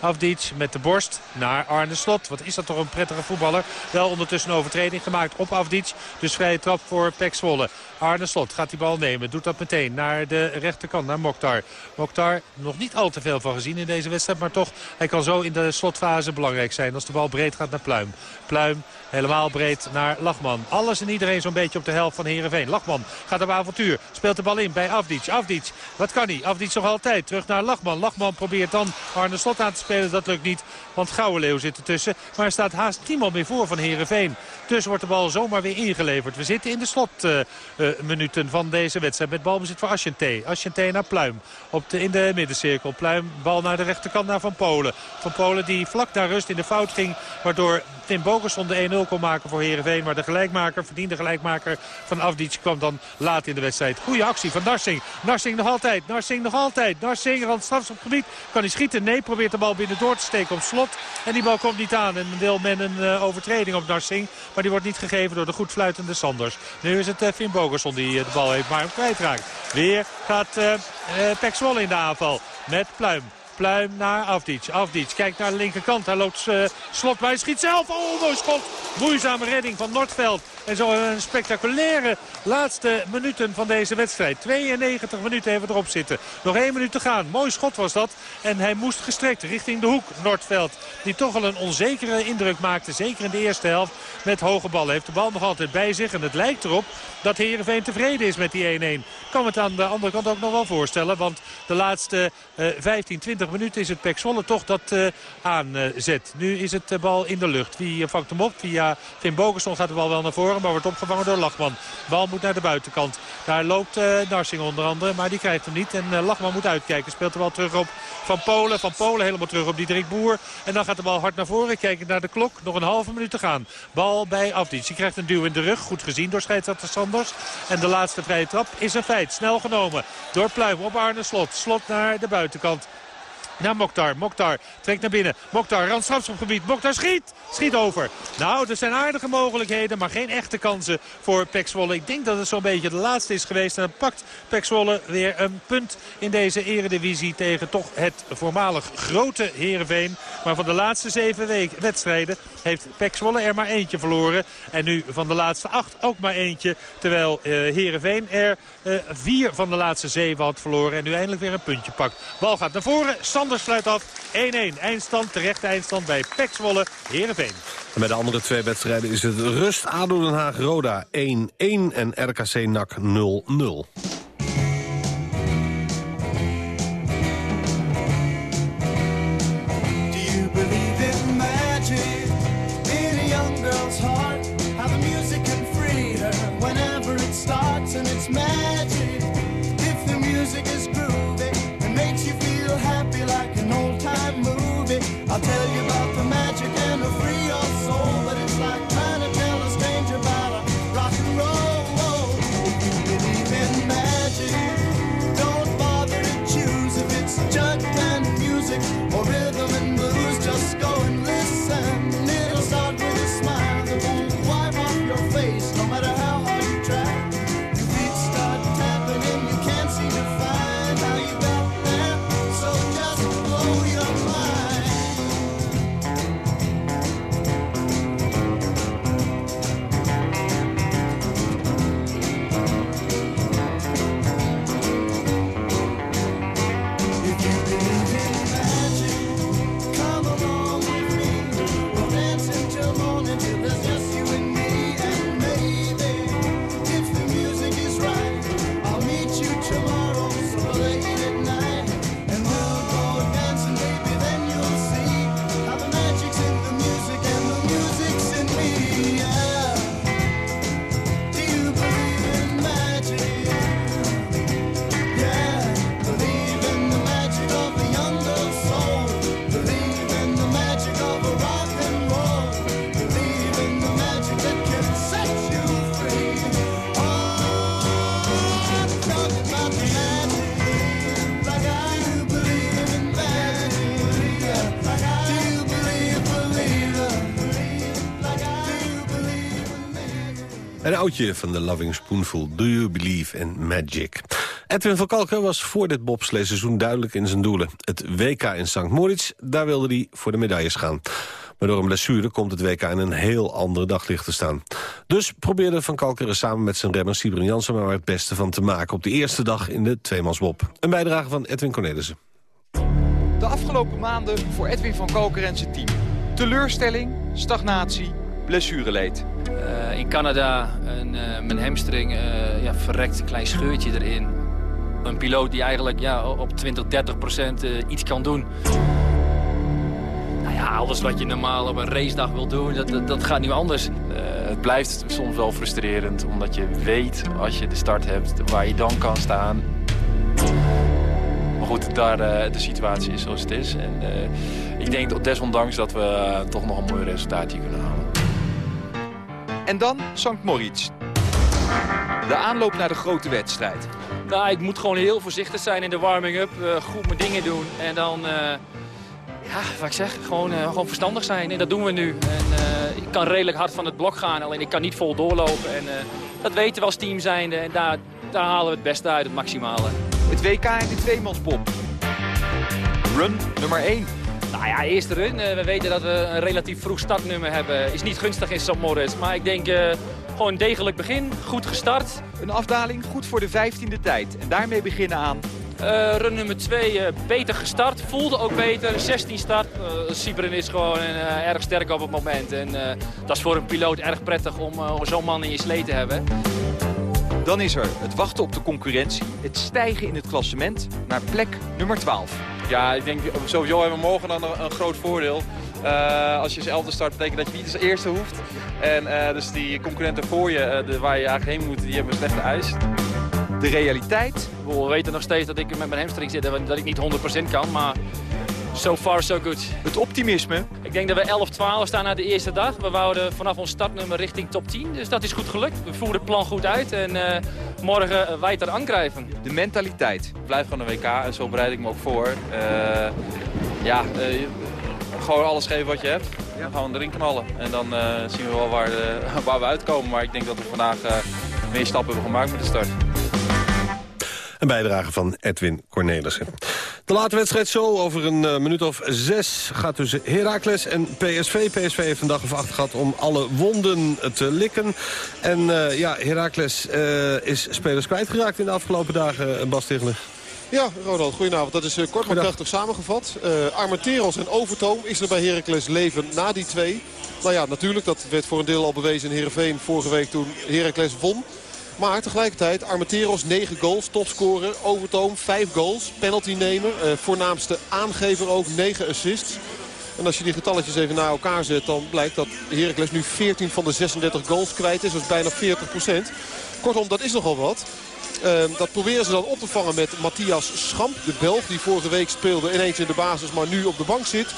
Afdic met de borst naar Arne Slot. Wat is dat toch een prettige voetballer. Wel ondertussen een overtreding gemaakt op Afdic. Dus vrije trap voor Pek Zwolle. Arne Slot gaat die bal nemen. Doet dat meteen naar de rechterkant, naar Mokhtar. Mokhtar nog niet al te veel van gezien in deze wedstrijd. Maar toch, hij kan zo in de slotfase belangrijk zijn. Als de bal breed gaat naar Pluim. Pluim helemaal breed naar Lachman. Alles en iedereen zo'n beetje op de helft van Heerenveen. Lachman gaat op avontuur. Speelt de bal in bij Afdic. Afdic, wat kan hij? Afdic nog altijd. Terug naar Lachman. Lachman probeert dan Arne Slot aan te spelen. Dat lukt niet, want Gouwenleeuw zit ertussen. Maar er staat haast niemand meer voor van Heerenveen. Dus wordt de bal zomaar weer ingeleverd. We zitten in de slotminuten uh, van deze wedstrijd. Met balbezit voor Aschente. Aschente naar Pluim. Op de, in de middencirkel. Pluim, bal naar de rechterkant naar Van Polen. Van Polen die vlak naar rust in de fout ging. Waardoor Tim Bogerson de 1-0 kon maken voor Heerenveen. Maar de gelijkmaker, verdiende gelijkmaker van Afdic kwam dan laat in de wedstrijd. Goede actie van Narsing. Narsing nog altijd. Narsing nog altijd. Narsing rand straks op het gebied. Kan hij schieten? Nee. Probeert de bal binnen door te steken op slot. En die bal komt niet aan. En wil men een uh, overtreding op Narsing. Maar die wordt niet gegeven door de goed fluitende Sanders. Nu is het uh, Finn Bogerson die uh, de bal heeft, maar hem kwijtraakt. Weer gaat uh, Pek in de aanval met Pluim. Pluim naar Afdic. Afdic kijkt naar de linkerkant. Hij loopt uh, slot bij. Schiet zelf. Oh, mooi schot. Moeizame redding van Noordveld. En zo een spectaculaire laatste minuten van deze wedstrijd. 92 minuten we erop zitten. Nog één minuut te gaan. Mooi schot was dat. En hij moest gestrekt richting de hoek. Noordveld. Die toch al een onzekere indruk maakte. Zeker in de eerste helft. Met hoge ballen. Heeft de bal nog altijd bij zich. En het lijkt erop dat Heerenveen tevreden is met die 1-1. Kan het aan de andere kant ook nog wel voorstellen. Want de laatste uh, 15, 20 minuten is het Pek Zwolle toch dat uh, aanzet. Nu is het de bal in de lucht. Wie vangt hem op? Via Finn Bogerson gaat de bal wel naar voren maar wordt opgevangen door Lachman. Bal moet naar de buitenkant. Daar loopt Narsing onder andere, maar die krijgt hem niet. En Lachman moet uitkijken. Speelt de bal terug op Van Polen. Van Polen helemaal terug op Diederik Boer. En dan gaat de bal hard naar voren. Kijken naar de klok. Nog een halve minuut te gaan. Bal bij Afdic. Die krijgt een duw in de rug. Goed gezien door scheidsrechter Sanders. En de laatste vrije trap is een feit. Snel genomen door Pluim op Arne Slot. Slot naar de buitenkant naar Mokhtar. Mokhtar trekt naar binnen. Mokhtar, randstrafschopgebied. Mokhtar schiet. Schiet over. Nou, er zijn aardige mogelijkheden, maar geen echte kansen voor Pek Zwolle. Ik denk dat het zo'n beetje de laatste is geweest. En dan pakt Pek Zwolle weer een punt in deze eredivisie tegen toch het voormalig grote Heerenveen. Maar van de laatste zeven wedstrijden heeft Pek Zwolle er maar eentje verloren. En nu van de laatste acht ook maar eentje. Terwijl uh, Heerenveen er uh, vier van de laatste zeven had verloren. En nu eindelijk weer een puntje pakt. Bal gaat naar voren. Sluit af. 1-1 eindstand, terecht eindstand bij Pek Zwolle, Heerenveen. En bij de andere twee wedstrijden is het rust ADO Den Haag Roda 1-1 en RKC NAC 0-0. Oudje van de Loving Spoonful, Do You Believe in Magic. Edwin van Kalken was voor dit bobsleeseizoen duidelijk in zijn doelen. Het WK in St. Moritz, daar wilde hij voor de medailles gaan. Maar door een blessure komt het WK in een heel ander daglicht te staan. Dus probeerde Van Kalkeren samen met zijn remmer Sibren Jansen... maar het beste van te maken op de eerste dag in de tweemansbob. Een bijdrage van Edwin Cornelissen. De afgelopen maanden voor Edwin van Kalker en zijn team. Teleurstelling, stagnatie, blessureleed. Uh, in Canada een, uh, mijn hamstring uh, ja, verrekt een klein scheurtje erin. Een piloot die eigenlijk ja, op 20, 30 procent iets kan doen. Nou ja, alles wat je normaal op een racedag wil doen, dat, dat, dat gaat nu anders. het blijft soms wel frustrerend, omdat je weet als je de start hebt waar je dan kan staan. Maar goed, daar, de situatie is zoals het is. En, ik denk desondanks dat we toch nog een mooi resultaat hier kunnen halen. En dan St. Moritz. De aanloop naar de grote wedstrijd. Nou, ik moet gewoon heel voorzichtig zijn in de warming-up. Uh, goed mijn dingen doen. En dan, uh, ja, wat ik zeg, gewoon, uh, gewoon verstandig zijn. En dat doen we nu. En, ik kan redelijk hard van het blok gaan, alleen ik kan niet vol doorlopen. En dat weten we als team zijnde. En daar, daar halen we het beste uit, het maximale. Het WK in de tweemansbob. Run nummer 1. Nou ja, eerste run. Uh, we weten dat we een relatief vroeg startnummer hebben. Is niet gunstig in St. Moritz. Maar ik denk uh, gewoon een degelijk begin. Goed gestart. Een afdaling goed voor de 15e tijd. En daarmee beginnen aan... Uh, run nummer 2 beter gestart. Voelde ook beter. 16 start. Sibren is gewoon erg sterk op het moment. En dat is voor een piloot erg prettig om zo'n man in je slee te hebben. Dan is er het wachten op de concurrentie. Het stijgen in het klassement naar plek nummer 12. Ja, ik denk sowieso hebben we morgen dan een, groot voordeel. Uh, als je als elfde start, betekent dat je niet als eerste hoeft. En uh, dus die concurrenten voor je, uh, de, waar je eigenlijk heen moet, die hebben een slechte ijs. De realiteit? We weten nog steeds dat ik met mijn hamstring zit en dat ik niet 100% kan, maar So far, so good. Het optimisme? Ik denk dat we 11-12 staan na de eerste dag. We wouden vanaf ons startnummer richting top 10. Dus dat is goed gelukt. We voeren het plan goed uit. En uh, morgen uh, weiter aangrijven. De mentaliteit? Ik blijf gewoon een WK en zo bereid ik me ook voor. Uh, ja, gewoon alles geven wat je hebt. Ja. Gewoon erin knallen. En dan zien we wel waar, waar, we uitkomen. Maar ik denk dat we vandaag meer stappen hebben gemaakt met de start. Een bijdrage van Edwin Cornelissen. De late wedstrijd zo, over een uh, minuut of zes, gaat tussen Heracles en PSV. PSV heeft een dag of acht gehad om alle wonden te likken. En uh, ja, Heracles uh, is spelers kwijtgeraakt in de afgelopen dagen, Bas Tichler. Ja, Ronald, goedenavond. Dat is uh, kort maar krachtig samengevat. Uh, Armenteros en Overtoom is er bij Heracles leven na die twee. Nou ja, natuurlijk, dat werd voor een deel al bewezen in Heerenveen vorige week toen Heracles won. Maar tegelijkertijd Armenteros 9 goals, topscorer. Overtoom 5 goals, penaltynemer. Uh, voornaamste aangever ook 9 assists. En als je die getalletjes even naar elkaar zet... dan blijkt dat Heracles nu 14 van de 36 goals kwijt is. Dat is bijna 40 procent. Kortom, dat is nogal wat. Uh, dat proberen ze dan op te vangen met Matthias Schamp. De Belg die vorige week speelde ineens in de basis, maar nu op de bank zit.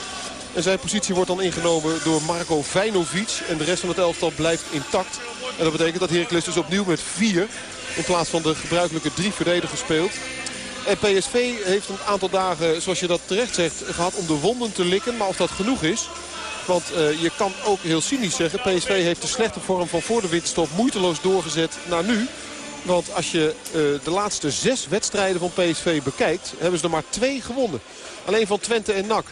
En zijn positie wordt dan ingenomen door Marco Vajnovic. En de rest van het elftal blijft intact. En dat betekent dat Heracles dus opnieuw met vier in plaats van de gebruikelijke drie verdedigers speelt. En PSV heeft een aantal dagen, zoals je dat terecht zegt, gehad om de wonden te likken. Maar of dat genoeg is, want uh, je kan ook heel cynisch zeggen... PSV heeft de slechte vorm van voor de winterstop moeiteloos doorgezet naar nu. Want als je uh, de laatste zes wedstrijden van PSV bekijkt... hebben ze er maar twee gewonnen. Alleen van Twente en NAC.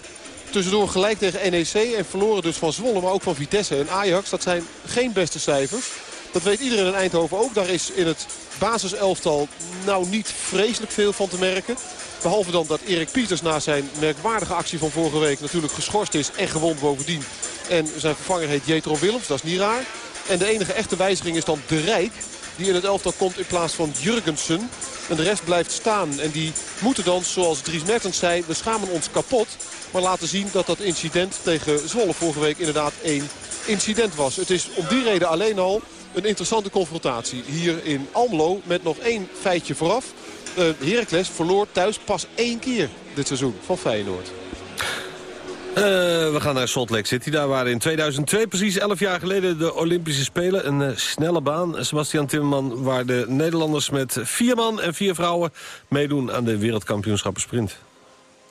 Tussendoor gelijk tegen NEC en verloren dus van Zwolle, maar ook van Vitesse en Ajax. Dat zijn geen beste cijfers. Dat weet iedereen in Eindhoven ook. Daar is in het basiselftal nou niet vreselijk veel van te merken. Behalve dan dat Erik Pieters na zijn merkwaardige actie van vorige week natuurlijk geschorst is en gewond bovendien. En zijn vervanger heet Jetro Willems, dat is niet raar. En de enige echte wijziging is dan De Rijk. Die in het elftal komt in plaats van Jurgensen. En de rest blijft staan. En die moeten dan, zoals Dries Mertens zei, we schamen ons kapot. Maar laten zien dat dat incident tegen Zwolle vorige week inderdaad één incident was. Het is om die reden alleen al een interessante confrontatie hier in Almelo. Met nog één feitje vooraf. Uh, verloor thuis pas één keer dit seizoen van Feyenoord. Uh, we gaan naar Salt Lake City. Daar waren in 2002, precies 11 jaar geleden, de Olympische Spelen. Een uh, snelle baan, Sebastian Timmerman, waar de Nederlanders met vier man en vier vrouwen meedoen aan de wereldkampioenschappen sprint.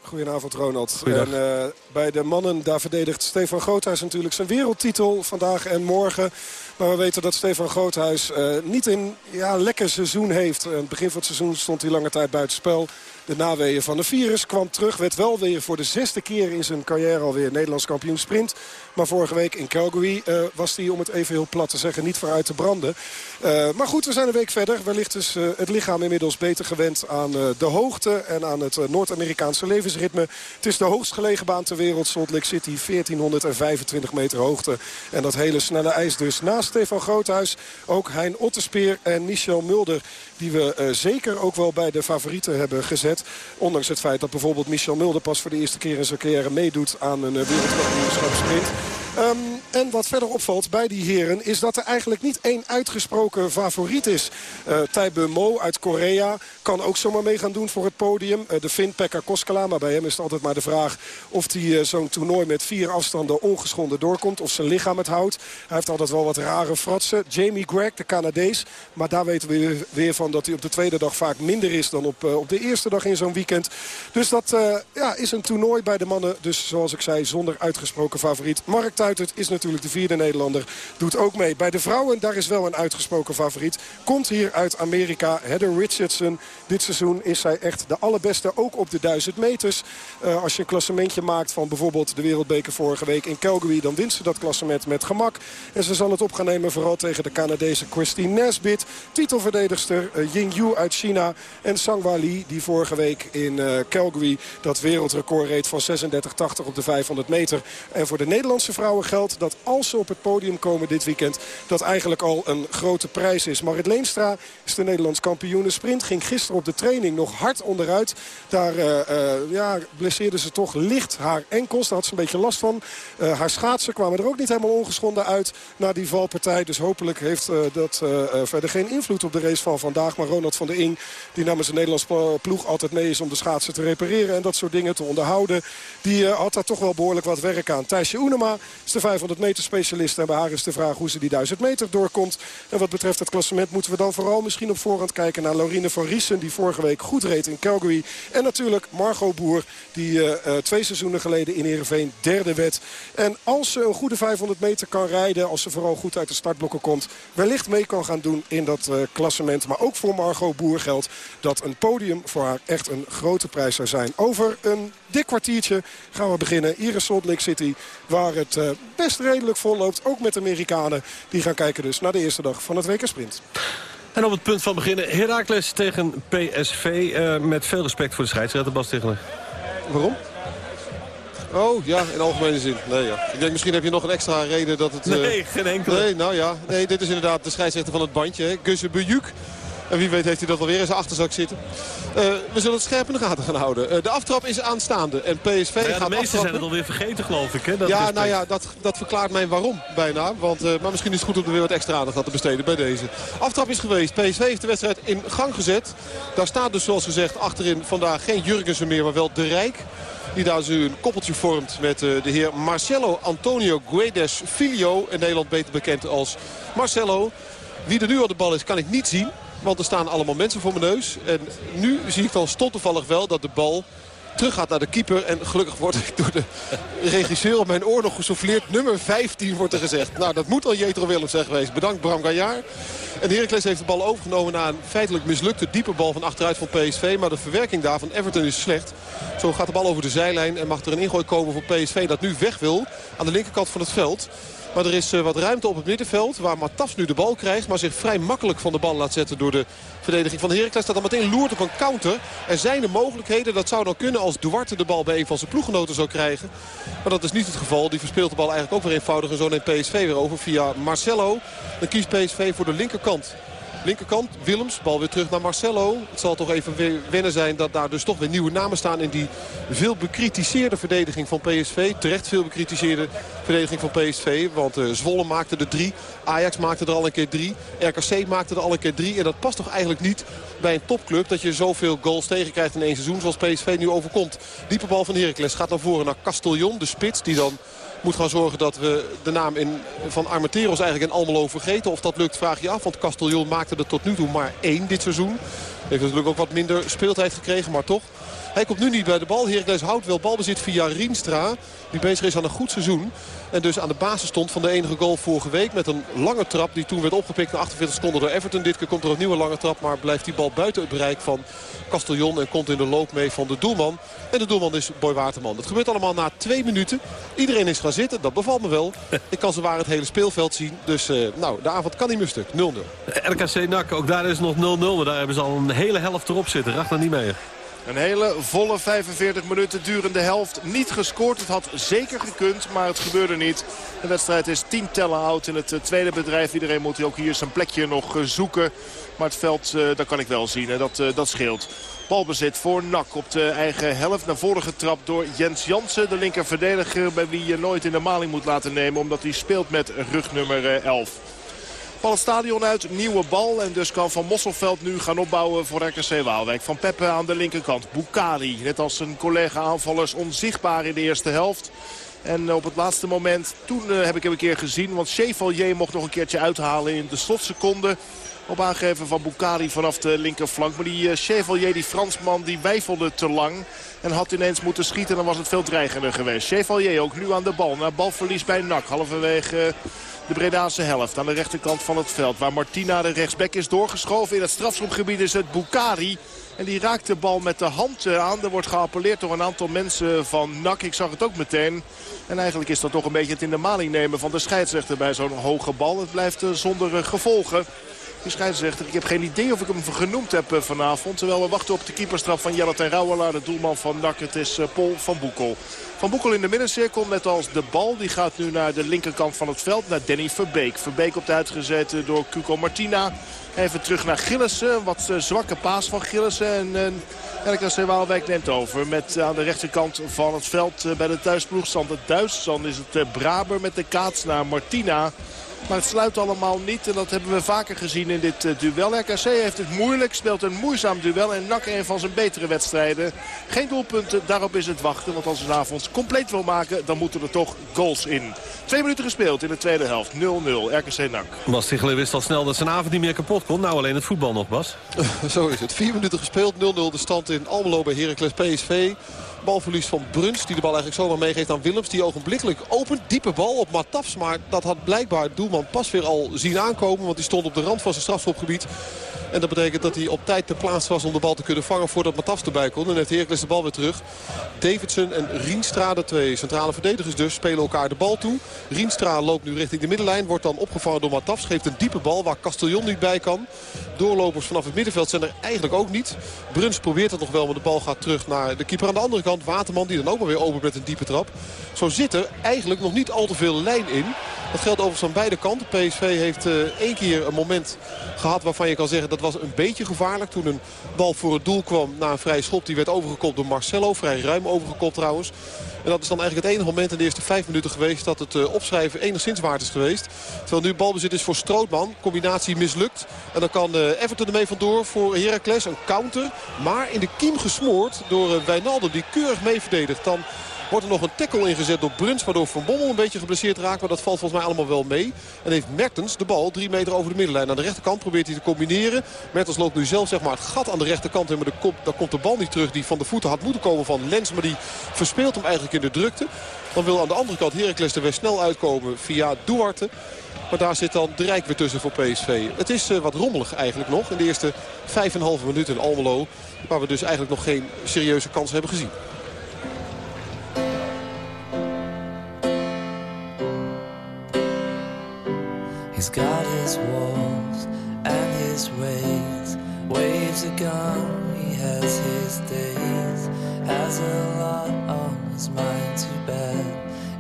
Goedenavond Ronald. En, uh, bij de mannen daar verdedigt Stefan Groothuis natuurlijk zijn wereldtitel vandaag en morgen. Maar we weten dat Stefan Groothuis uh, niet een ja, lekker seizoen heeft. Aan het begin van het seizoen stond hij lange tijd buiten spel. De naweeën van de virus kwam terug. Werd wel weer voor de zesde keer in zijn carrière alweer Nederlands kampioen sprint. Maar vorige week in Calgary uh, was hij, om het even heel plat te zeggen, niet vooruit te branden. Uh, maar goed, we zijn een week verder. Wellicht is uh, het lichaam inmiddels beter gewend aan de hoogte en aan het Noord-Amerikaanse levensritme. Het is de hoogst gelegen baan ter wereld, Salt Lake City, 1425 meter hoogte. En dat hele snelle ijs dus. Naast Stefan Groothuis ook Hein Otterspeer en Michel Mulder. Die we zeker ook wel bij de favorieten hebben gezet. Ondanks het feit dat bijvoorbeeld Michel Mulder pas voor de eerste keer in zijn carrière meedoet aan een wereldkampioenschap sprint. Um, en wat verder opvalt bij die heren is dat er eigenlijk niet één uitgesproken favoriet is. Uh, Taibun Mo uit Korea kan ook zomaar mee gaan doen voor het podium. Uh, de Finn Pekka Koskela, maar bij hem is het altijd maar de vraag of hij uh, zo'n toernooi met vier afstanden ongeschonden doorkomt. Of zijn lichaam het houdt. Hij heeft altijd wel wat rare fratsen. Jamie Greg, de Canadees. Maar daar weten we weer, weer van dat hij op de tweede dag vaak minder is dan op, op de eerste dag in zo'n weekend. Dus dat ja, is een toernooi bij de mannen. Dus zoals ik zei, zonder uitgesproken favoriet. Mark Tuitert is natuurlijk de vierde Nederlander. Doet ook mee. Bij de vrouwen, daar is wel een uitgesproken favoriet. Komt hier uit Amerika. Heather Richardson. Dit seizoen is zij echt de allerbeste. Ook op de 1000 meters. Uh, als je een klassementje maakt van bijvoorbeeld de wereldbeker vorige week in Calgary. Dan wint ze dat klassement met gemak. En ze zal het op gaan nemen vooral tegen de Canadese Christine Nesbit. Titelverdedigster uh, Ying Yu uit China. En Sangwa Lee die vorige week in uh, Calgary dat wereldrecord reed van 36,80 op de 500 meter. En voor de Nederlandse vrouwen geldt dat als ze op het podium komen dit weekend... dat eigenlijk al een grote prijs is. Marit Leenstra is de Nederlands kampioen. sprint ging gisteren op de training nog hard onderuit. Daar uh, uh, ja, blesseerde ze toch licht haar enkels. Daar had ze een beetje last van. Uh, haar schaatsen kwamen er ook niet helemaal ongeschonden uit na die valpartij. Dus hopelijk heeft dat verder geen invloed op de race van vandaag. Maar Ronald van der Ing, die namens de Nederlands ploeg altijd mee is om de schaatsen te repareren... en dat soort dingen te onderhouden, die had daar toch wel behoorlijk wat werk aan. Thijsje Oenema is de 500 meter specialist. En bij haar is de vraag hoe ze die 1000 meter doorkomt. En wat betreft het klassement moeten we dan vooral misschien op voorhand kijken naar Laurine van Riesen. Die vorige week goed reed in Calgary. En natuurlijk Margot Boer. Die uh, twee seizoenen geleden in Heerenveen derde werd. En als ze een goede 500 meter kan rijden. Als ze vooral goed uit de startblokken komt. Wellicht mee kan gaan doen in dat uh, klassement. Maar ook voor Margot Boer geldt dat een podium voor haar echt een grote prijs zou zijn. Over een dik kwartiertje gaan we beginnen hier in Salt Lake City. Waar het best redelijk vol loopt. Ook met Amerikanen. Die gaan kijken dus naar de eerste dag van het WK Sprint. En op het punt van beginnen Heracles tegen PSV. Uh, met veel respect voor de scheidsrechter Bas Tegeler. Waarom? Oh, ja, in algemene zin. Nee, ja. Ik denk, misschien heb je nog een extra reden dat het... Uh... Nee, geen enkele. Nee, nou ja. Nee, dit is inderdaad de scheidsrechter van het bandje. Gusse Bujuk. En wie weet heeft hij dat alweer in zijn achterzak zitten. Uh, we zullen het scherp in de gaten gaan houden. Uh, de aftrap is aanstaande. En PSV ja, gaat De meesten zijn het alweer vergeten, geloof ik. Hè? Dat ja, nou ja, dat, dat verklaart mij waarom bijna. Want, uh, maar misschien is het goed om er weer wat extra aandacht aan te besteden bij deze. Aftrap is geweest. PSV heeft de wedstrijd in gang gezet. Daar staat dus zoals gezegd achterin vandaag geen Jurgensen meer, maar wel De Rijk. Die daar zo een koppeltje vormt met de heer Marcelo Antonio Guedes Filio. In Nederland beter bekend als Marcelo. Wie er nu al de bal is, kan ik niet zien. Want er staan allemaal mensen voor mijn neus. En nu zie ik dan toevallig wel dat de bal terug gaat naar de keeper. En gelukkig wordt ik door de regisseur op mijn oor nog gesouffleerd. Nummer 15 wordt er gezegd. Nou, dat moet al Jetro Willems zijn geweest. Bedankt Bram Gaillard. En Heracles heeft de bal overgenomen na een feitelijk mislukte diepe bal van achteruit van PSV. Maar de verwerking daar van Everton is slecht. Zo gaat de bal over de zijlijn en mag er een ingooi komen voor PSV dat nu weg wil. Aan de linkerkant van het veld. Maar er is wat ruimte op het middenveld waar Matas nu de bal krijgt. Maar zich vrij makkelijk van de bal laat zetten door de verdediging van Heracles. Dat dan meteen loert op een counter. Er zijn de mogelijkheden. Dat zou dan kunnen als Duarte de bal bij een van zijn ploeggenoten zou krijgen. Maar dat is niet het geval. Die verspeelt de bal eigenlijk ook weer eenvoudig. En zo neemt PSV weer over via Marcelo. Dan kiest PSV voor de linkerkant. Linkerkant, Willems, bal weer terug naar Marcelo. Het zal toch even weer wennen zijn dat daar dus toch weer nieuwe namen staan... in die veel bekritiseerde verdediging van PSV. Terecht veel bekritiseerde verdediging van PSV. Want uh, Zwolle maakte er drie. Ajax maakte er al een keer drie. RKC maakte er al een keer drie. En dat past toch eigenlijk niet bij een topclub... dat je zoveel goals tegenkrijgt in één seizoen zoals PSV nu overkomt. Diepe bal van Heracles gaat naar voren naar Castellon, de spits... die dan moet gaan zorgen dat we de naam in, van Armenteros eigenlijk in Almelo vergeten. Of dat lukt vraag je af, want Castellon maakte er tot nu toe maar één dit seizoen. Heeft natuurlijk ook wat minder speeltijd gekregen, maar toch. Hij komt nu niet bij de bal. Heracles houdt wel balbezit via Rienstra. Die bezig is aan een goed seizoen. En dus aan de basis stond van de enige goal vorige week. Met een lange trap die toen werd opgepikt na 48 seconden door Everton. Dit keer komt er een nieuwe lange trap. Maar blijft die bal buiten het bereik van Castellon. En komt in de loop mee van de doelman. En de doelman is Boy Waterman. Dat gebeurt allemaal na twee minuten. Iedereen is gaan zitten. Dat bevalt me wel. Ik kan ze waar het hele speelveld zien. Dus uh, nou, de avond kan niet meer stuk. 0-0. RKC NAC, ook daar is nog 0-0. Maar daar hebben ze al een hele helft erop zitten. Racht dan niet mee. Een hele volle 45 minuten durende helft. Niet gescoord. Het had zeker gekund, maar het gebeurde niet. De wedstrijd is 10 tellen oud in het eh, tweede bedrijf. Iedereen moet ook hier zijn plekje nog eh, zoeken. Maar het veld, uh, dat kan ik wel zien. En dat, dat scheelt. Balbezit voor Nak op de eigen helft. Naar voren getrapt door Jens Jansen. De linker verdediger bij wie je nooit in de maling moet laten nemen. Omdat hij speelt met rugnummer 11. Bal het stadion uit, nieuwe bal. En dus kan Van Mosselveld nu gaan opbouwen voor RKC Waalwijk. Van Peppe aan de linkerkant. Bukari, net als zijn collega aanvallers, onzichtbaar in de eerste helft. En op het laatste moment, toen uh, heb ik hem een keer gezien. Want Chevalier mocht nog een keertje uithalen in de slotseconde. Op aangeven van Bukari vanaf de linkerflank. Maar die uh, Chevalier, die Fransman, die wijfelde te lang. En had ineens moeten schieten. Dan was het veel dreigender geweest. Chevalier ook nu aan de bal. Na balverlies bij Nak. Halverwege... De Bredaanse helft aan de rechterkant van het veld. Waar Martina de rechtsback is doorgeschoven. In het strafschopgebied is het Bukari. En die raakt de bal met de hand aan. Er wordt geappelleerd door een aantal mensen van NAC. Ik zag het ook meteen. En eigenlijk is dat toch een beetje het in de maling nemen van de scheidsrechter bij zo'n hoge bal. Het blijft zonder gevolgen. De scheidsrechter, ik heb geen idee of ik hem genoemd heb vanavond. Terwijl we wachten op de keeperstrap van Jellet Rauwelaar. De doelman van NAC, het is Paul van Boekel. Van Boekel in de middencirkel, net als de bal. Die gaat nu naar de linkerkant van het veld, naar Danny Verbeek. Verbeek op de uitgezeten door Cuco Martina. Even terug naar Gillissen. Wat zwakke paas van Gillissen. En uh, RKC Waalwijk neemt over. Met aan de rechterkant van het veld bij de thuisploegstand het Duits. Dan is het Braber met de kaats naar Martina. Maar het sluit allemaal niet. En dat hebben we vaker gezien in dit uh, duel. RKC heeft het moeilijk. Speelt een moeizaam duel. En NAC een van zijn betere wedstrijden. Geen doelpunten. Daarop is het wachten. Want als het avond compleet wil maken. Dan moeten er toch goals in. Twee minuten gespeeld in de tweede helft. 0-0. RKC NAC. Bas Tichelen wist al snel dat zijn avond niet meer kapot kon. Nou alleen het voetbal nog, Bas. Zo is het. Vier minuten gespeeld. 0-0 de stand in Almelo bij Heracles PSV. Balverlies van Bruns die de bal eigenlijk zomaar meegeeft aan Willems. Die ogenblikkelijk opent. Diepe bal op Matafs. Maar dat had blijkbaar doelman pas weer al zien aankomen. Want die stond op de rand van zijn strafschopgebied. En dat betekent dat hij op tijd te plaats was om de bal te kunnen vangen voordat Matafs erbij kon. En heeft Heracles de bal weer terug. Davidson en Rienstra, de twee centrale verdedigers dus, spelen elkaar de bal toe. Rienstra loopt nu richting de middenlijn. Wordt dan opgevangen door Matafs. Geeft een diepe bal waar Castellon niet bij kan. Doorlopers vanaf het middenveld zijn er eigenlijk ook niet. Bruns probeert het nog wel, maar de bal gaat terug naar de keeper aan de andere kant. Waterman die dan ook maar weer open met een diepe trap. Zo zit er eigenlijk nog niet al te veel lijn in. Dat geldt overigens aan beide kanten. PSV heeft uh, één keer een moment gehad waarvan je kan zeggen dat was een beetje gevaarlijk. Toen een bal voor het doel kwam na een vrije schop. Die werd overgekopt door Marcelo. Vrij ruim overgekopt trouwens. En dat is dan eigenlijk het enige moment in de eerste vijf minuten geweest... dat het uh, opschrijven enigszins waard is geweest. Terwijl nu balbezit is voor Strootman. Combinatie mislukt. En dan kan uh, Everton ermee vandoor voor Heracles. Een counter. Maar in de kiem gesmoord door uh, Wijnaldum die keurig mee verdedigt. Dan Wordt er nog een tackle ingezet door Bruns. Waardoor Van Bommel een beetje geblesseerd raakt. Maar dat valt volgens mij allemaal wel mee. En heeft Mertens de bal drie meter over de middenlijn. Aan de rechterkant probeert hij te combineren. Mertens loopt nu zelf zeg maar, het gat aan de rechterkant. En maar de daar komt de bal niet terug die van de voeten had moeten komen van Lens. Maar die verspeelt hem eigenlijk in de drukte. Dan wil aan de andere kant Heracles er weer snel uitkomen via Duarte. Maar daar zit dan de Rijk weer tussen voor PSV. Het is uh, wat rommelig eigenlijk nog. In de eerste 5,5 minuten in Almelo. Waar we dus eigenlijk nog geen serieuze kans hebben gezien. He's got his walls and his ways. Waves a gun, he has his days. Has a lot on his mind, too bad.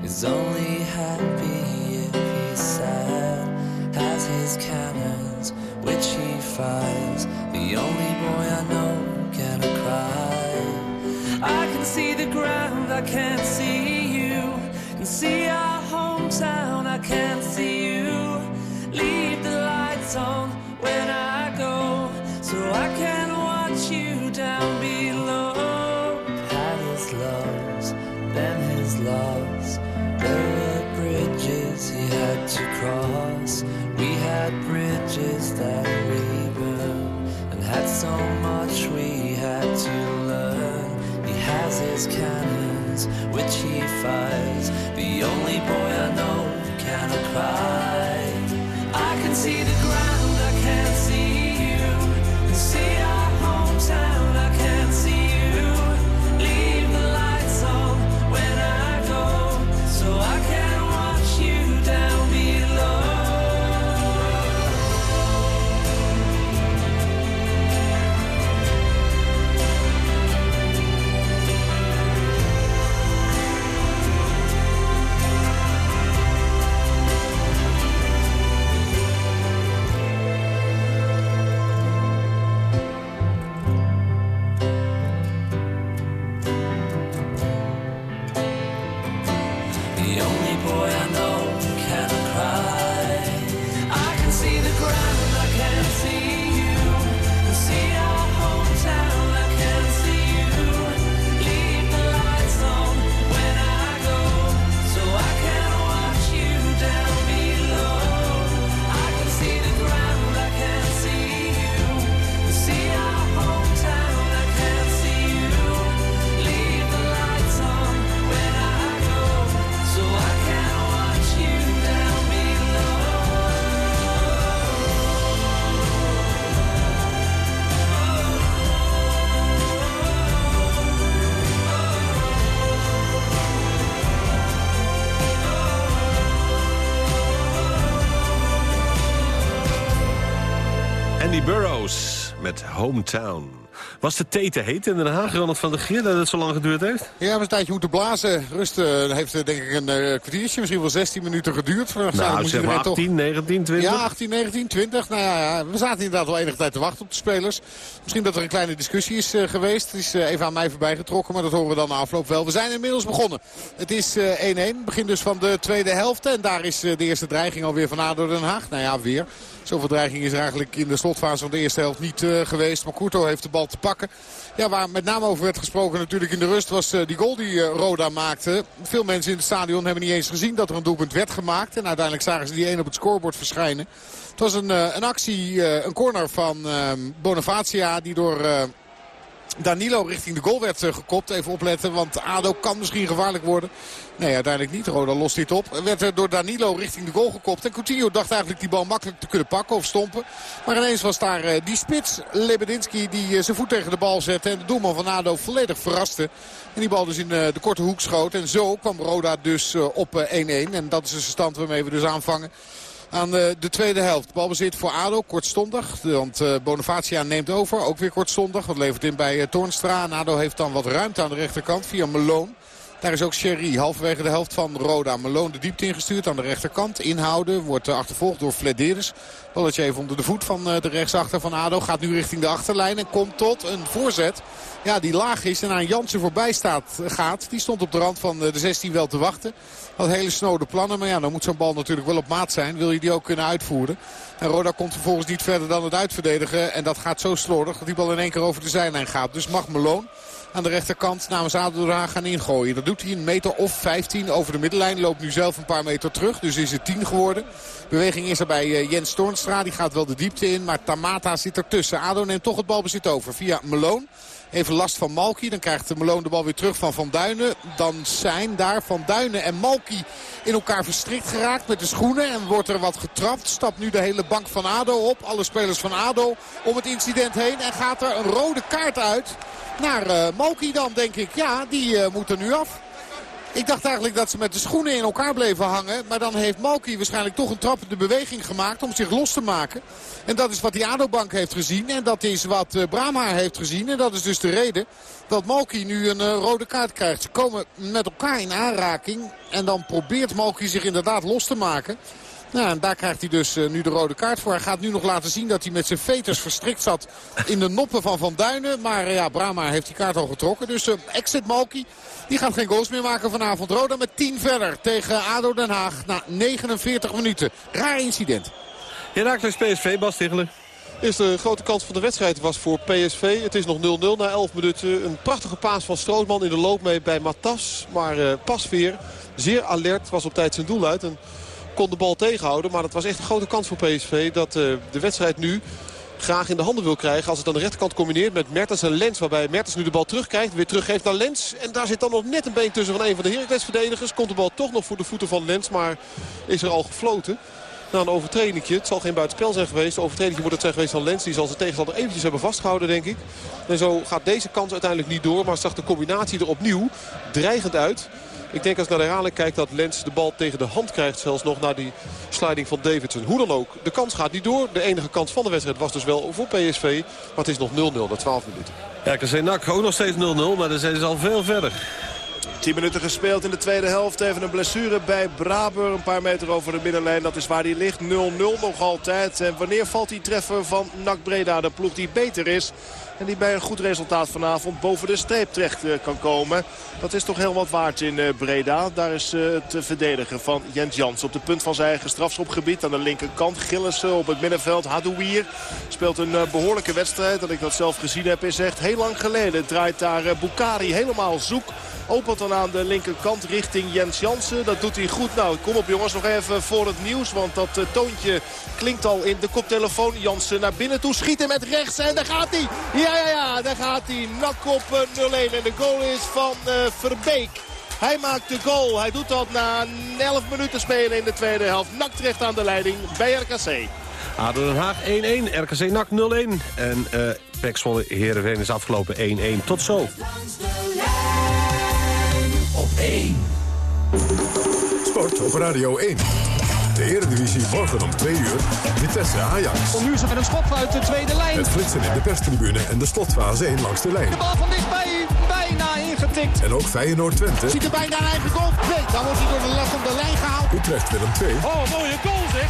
He's only happy if he's sad. Has his cannons, which he fires. The only boy I know can cry. I can see the ground, I can't see you. Can see our hometown, I can't see you leave the lights on when I go, so I can watch you down below. Had his loves, then his loves. There were bridges he had to cross. We had bridges that we burned, and had so much we had to learn. He has his cannons, which he fires. The only boy I know who cannot cry. See the ground, Hometown. Was de thee te heet in Den Haag, Ronald van der Geer, dat het zo lang geduurd heeft? Ja, we hebben een tijdje moeten blazen. Rust eh, heeft eh, denk ik een eh, kwartiertje, misschien wel 16 minuten geduurd. Vandaag Nou, zeg maar iedereen toch- 18, 19, 20. Ja, 18, 19, 20. Nou ja, ja, we zaten inderdaad wel enige tijd te wachten op de spelers. Misschien dat er een kleine discussie is geweest. Het is even aan mij voorbij getrokken, maar dat horen we dan na afloop wel. We zijn inmiddels begonnen. Het is eh, 1-1, begin dus van de tweede helft. En daar is de eerste dreiging alweer van ADO Den Haag. Nou ja, weer. Zoveel dreiging is er eigenlijk in de slotfase van de eerste helft niet eh, geweest. Maar Kurto heeft de bal te pakken. Ja, waar met name over werd gesproken natuurlijk in de rust was eh, die goal die eh, Roda maakte. Veel mensen in het stadion hebben niet eens gezien dat er een doelpunt werd gemaakt. En uiteindelijk zagen ze die één op het scorebord verschijnen. Het was een, een actie, een corner van eh, Bonavacia die door... eh, Danilo richting de goal werd eh, gekopt. Even opletten, want ADO kan misschien gevaarlijk worden. Nee, uiteindelijk niet. Roda lost dit op. Er werd er door Danilo richting de goal gekopt. En Coutinho dacht eigenlijk die bal makkelijk te kunnen pakken of stompen. Maar ineens was daar eh, die spits, Lebedinski, die eh, zijn voet tegen de bal zette. En de doelman van ADO volledig verraste. En die bal dus in eh, de korte hoek schoot. En zo kwam Roda dus eh, op eh, 1-1. En dat is dus de stand waarmee we dus aanvangen aan de, de tweede helft. Balbezit voor ADO, kortstondig. Want eh, Bonavacia neemt over, ook weer kortstondig. Dat levert in bij eh, Toornstra. ADO heeft dan wat ruimte aan de rechterkant via Malone. Daar is ook Sherry, halverwege de helft van Roda. Malone de diepte ingestuurd aan de rechterkant. Inhouden, wordt eh, achtervolgd door Flederis. Balletje even onder de voet van eh, de rechtsachter van ADO. Gaat nu richting de achterlijn en komt tot een voorzet. Ja, die laag is en aan Jansen voorbij staat, gaat. Die stond op de rand van eh, de 16 wel te wachten. Had hele snode plannen. Maar ja, dan moet zo'n bal natuurlijk wel op maat zijn. Wil je die ook kunnen uitvoeren. En Roda komt vervolgens niet verder dan het uitverdedigen. En dat gaat zo slordig dat die bal in één keer over de zijlijn gaat. Dus mag Meloon aan de rechterkant namens Haag gaan ingooien. Dat doet hij een meter of 15 over de middenlijn. Loopt nu zelf een paar meter terug. Dus is het 10 geworden. Beweging is er bij eh, Jens Toornstra. Die gaat wel de diepte in. Maar Tamata zit ertussen. ADO neemt toch het balbezit over via Meloon. Even last van Malki. Dan krijgt Meloon de bal weer terug van Van Duinen. Dan zijn daar Van Duinen en Malki in elkaar verstrikt geraakt met de schoenen. En wordt er wat getrapt. Stapt nu de hele bank van ADO op. Alle spelers van ADO om het incident heen. En gaat er een rode kaart uit naar eh Malki dan, denk ik. Ja, die eh, moet er nu af. Ik dacht eigenlijk dat ze met de schoenen in elkaar bleven hangen. Maar dan heeft Malki waarschijnlijk toch een trappende beweging gemaakt om zich los te maken. En dat is wat die ADO-bank heeft gezien. En dat is wat eh, Brahma heeft gezien. En dat is dus de reden dat Malki nu een eh, rode kaart krijgt. Ze komen met elkaar in aanraking. En dan probeert Malki zich inderdaad los te maken. Nou, en daar krijgt hij dus eh, nu de rode kaart voor. Hij gaat nu nog laten zien dat hij met zijn veters verstrikt zat in de noppen van Van Duinen. Maar eh, ja, Brahma heeft die kaart al getrokken. Dus eh, exit Malki. Die gaat geen goals meer maken vanavond. Roda met 10 verder tegen ADO Den Haag na 49 minuten. Raar incident. Herakles PSV, Bas Tichelen. Is de grote kans van de wedstrijd was voor PSV. Het is nog 0-0 na 11 minuten. Een prachtige paas van Strootman in de loop mee bij Matas. Maar uh, Pasveer, zeer alert, was op tijd zijn doel uit. En kon de bal tegenhouden. Maar het was echt een grote kans voor PSV dat uh, de wedstrijd nu graag in de handen wil krijgen. Als het aan de rechterkant combineert met Mertens en Lens. Waarbij Mertens nu de bal terugkrijgt. Weer teruggeeft naar Lens. En daar zit dan nog net een been tussen van een van de Heracles-verdedigers. Komt de bal toch nog voor de voeten van Lens. Maar is er al gefloten. Na een overtreding. Het zal geen buitenspel zijn geweest. De overtreding moet het zijn geweest van Lens. Die zal zijn tegenstander eventjes hebben vastgehouden, denk ik. En zo gaat deze kans uiteindelijk niet door. Maar zag de combinatie er opnieuw dreigend uit. Ik denk als ik naar de herhaling kijk dat Lens de bal tegen de hand krijgt. Zelfs nog naar die sliding van Davidson. Hoe dan ook, de kans gaat niet door. De enige kans van de wedstrijd was dus wel voor PSV. Maar het is nog 0-0 na 12 minuten. RKC NAC ook nog steeds 0-0, maar dan zijn ze al veel verder. 10 minuten gespeeld in de tweede helft. Even een blessure bij Braber. Een paar meter over de middenlijn. Dat is waar hij ligt. 0-0 nog altijd. En wanneer valt die treffer van NAC Breda? De ploeg die beter is. En die bij een goed resultaat vanavond boven de streep terecht eh, kan komen. Dat is toch heel wat waard in eh, Breda. Daar is eh, het verdedigen van Jens Jans op de punt van zijn eigen strafschopgebied. Aan de linkerkant Gillissen op het middenveld. Hadouier speelt een behoorlijke wedstrijd. Dat ik dat zelf gezien heb is echt heel lang geleden. Draait daar Bukari helemaal zoek. Opent dan aan de linkerkant richting Jens Jansen. Dat doet hij goed. Nou, kom op jongens nog even voor het nieuws. Want dat toontje klinkt al in de koptelefoon. Jansen naar binnen toe. Schieten met rechts. En daar gaat hij. Ja, ja, ja. Daar gaat hij. Nak op 0-1. En de goal is van uh, Verbeek. Hij maakt de goal. Hij doet dat na 11 minuten spelen in de tweede helft. Nak terecht aan de leiding bij RKC. ADO Haag 1-1, RKC NAC 0-1. En uh, Pek Zwolle Heerenveen is afgelopen 1-1. Tot zo. Op 1. Sport op Radio 1. De Eredivisie morgen om 2 uur. Vitesse Ajax. Om nu is met een schop uit de tweede lijn. Met flitsen in de perstribune en de slotfase 1 langs de lijn. De bal van dichtbij, bijna ingetikt. En ook Feyenoord Twente. Ziet er bijna een eigen goal. Nee, dan wordt hij door de last op de lijn gehaald. Utrecht Willem 2. Oh, mooie goal zeg.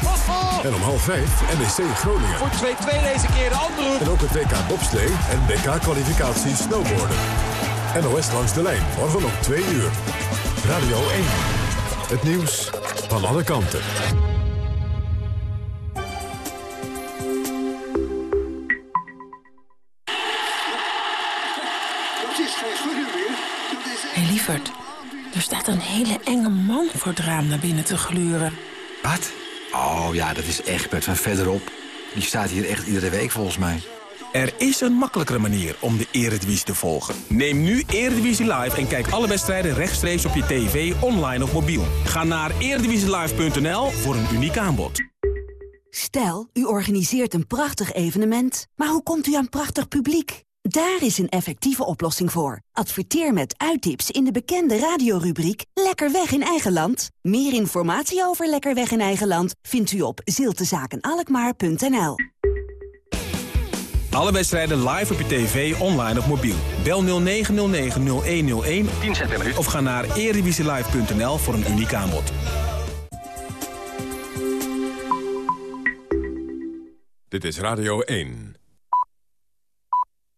en om half 5 NEC Groningen. Voor 2-2 deze keer de andere. En ook het WK bobslee en WK kwalificatie snowboarden. NOS langs de lijn, morgen om 2 uur. Radio 1. Het nieuws van alle kanten. Hé hey, lieverd, er staat een hele enge man voor het raam naar binnen te gluren. Wat? Oh ja, dat is Egbert van verderop. Die staat hier echt iedere week volgens mij. Er is een makkelijkere manier om de Eredivisie te volgen. Neem nu Eredivisie Live en kijk alle wedstrijden rechtstreeks op je tv, online of mobiel. Ga naar eredivisielive.nl voor een uniek aanbod. Stel, u organiseert een prachtig evenement, maar hoe komt u aan prachtig publiek? Daar is een effectieve oplossing voor. Adverteer met uittips in de bekende radiorubriek Lekker weg in eigen land. Meer informatie over Lekker weg in eigen land vindt u op ziltezakenalkmaar.nl. Alle wedstrijden live op je tv, online of mobiel. Bel 0909-0101 10 cent per minuut. of ga naar erevisielive.nl voor een uniek aanbod. Dit is Radio 1.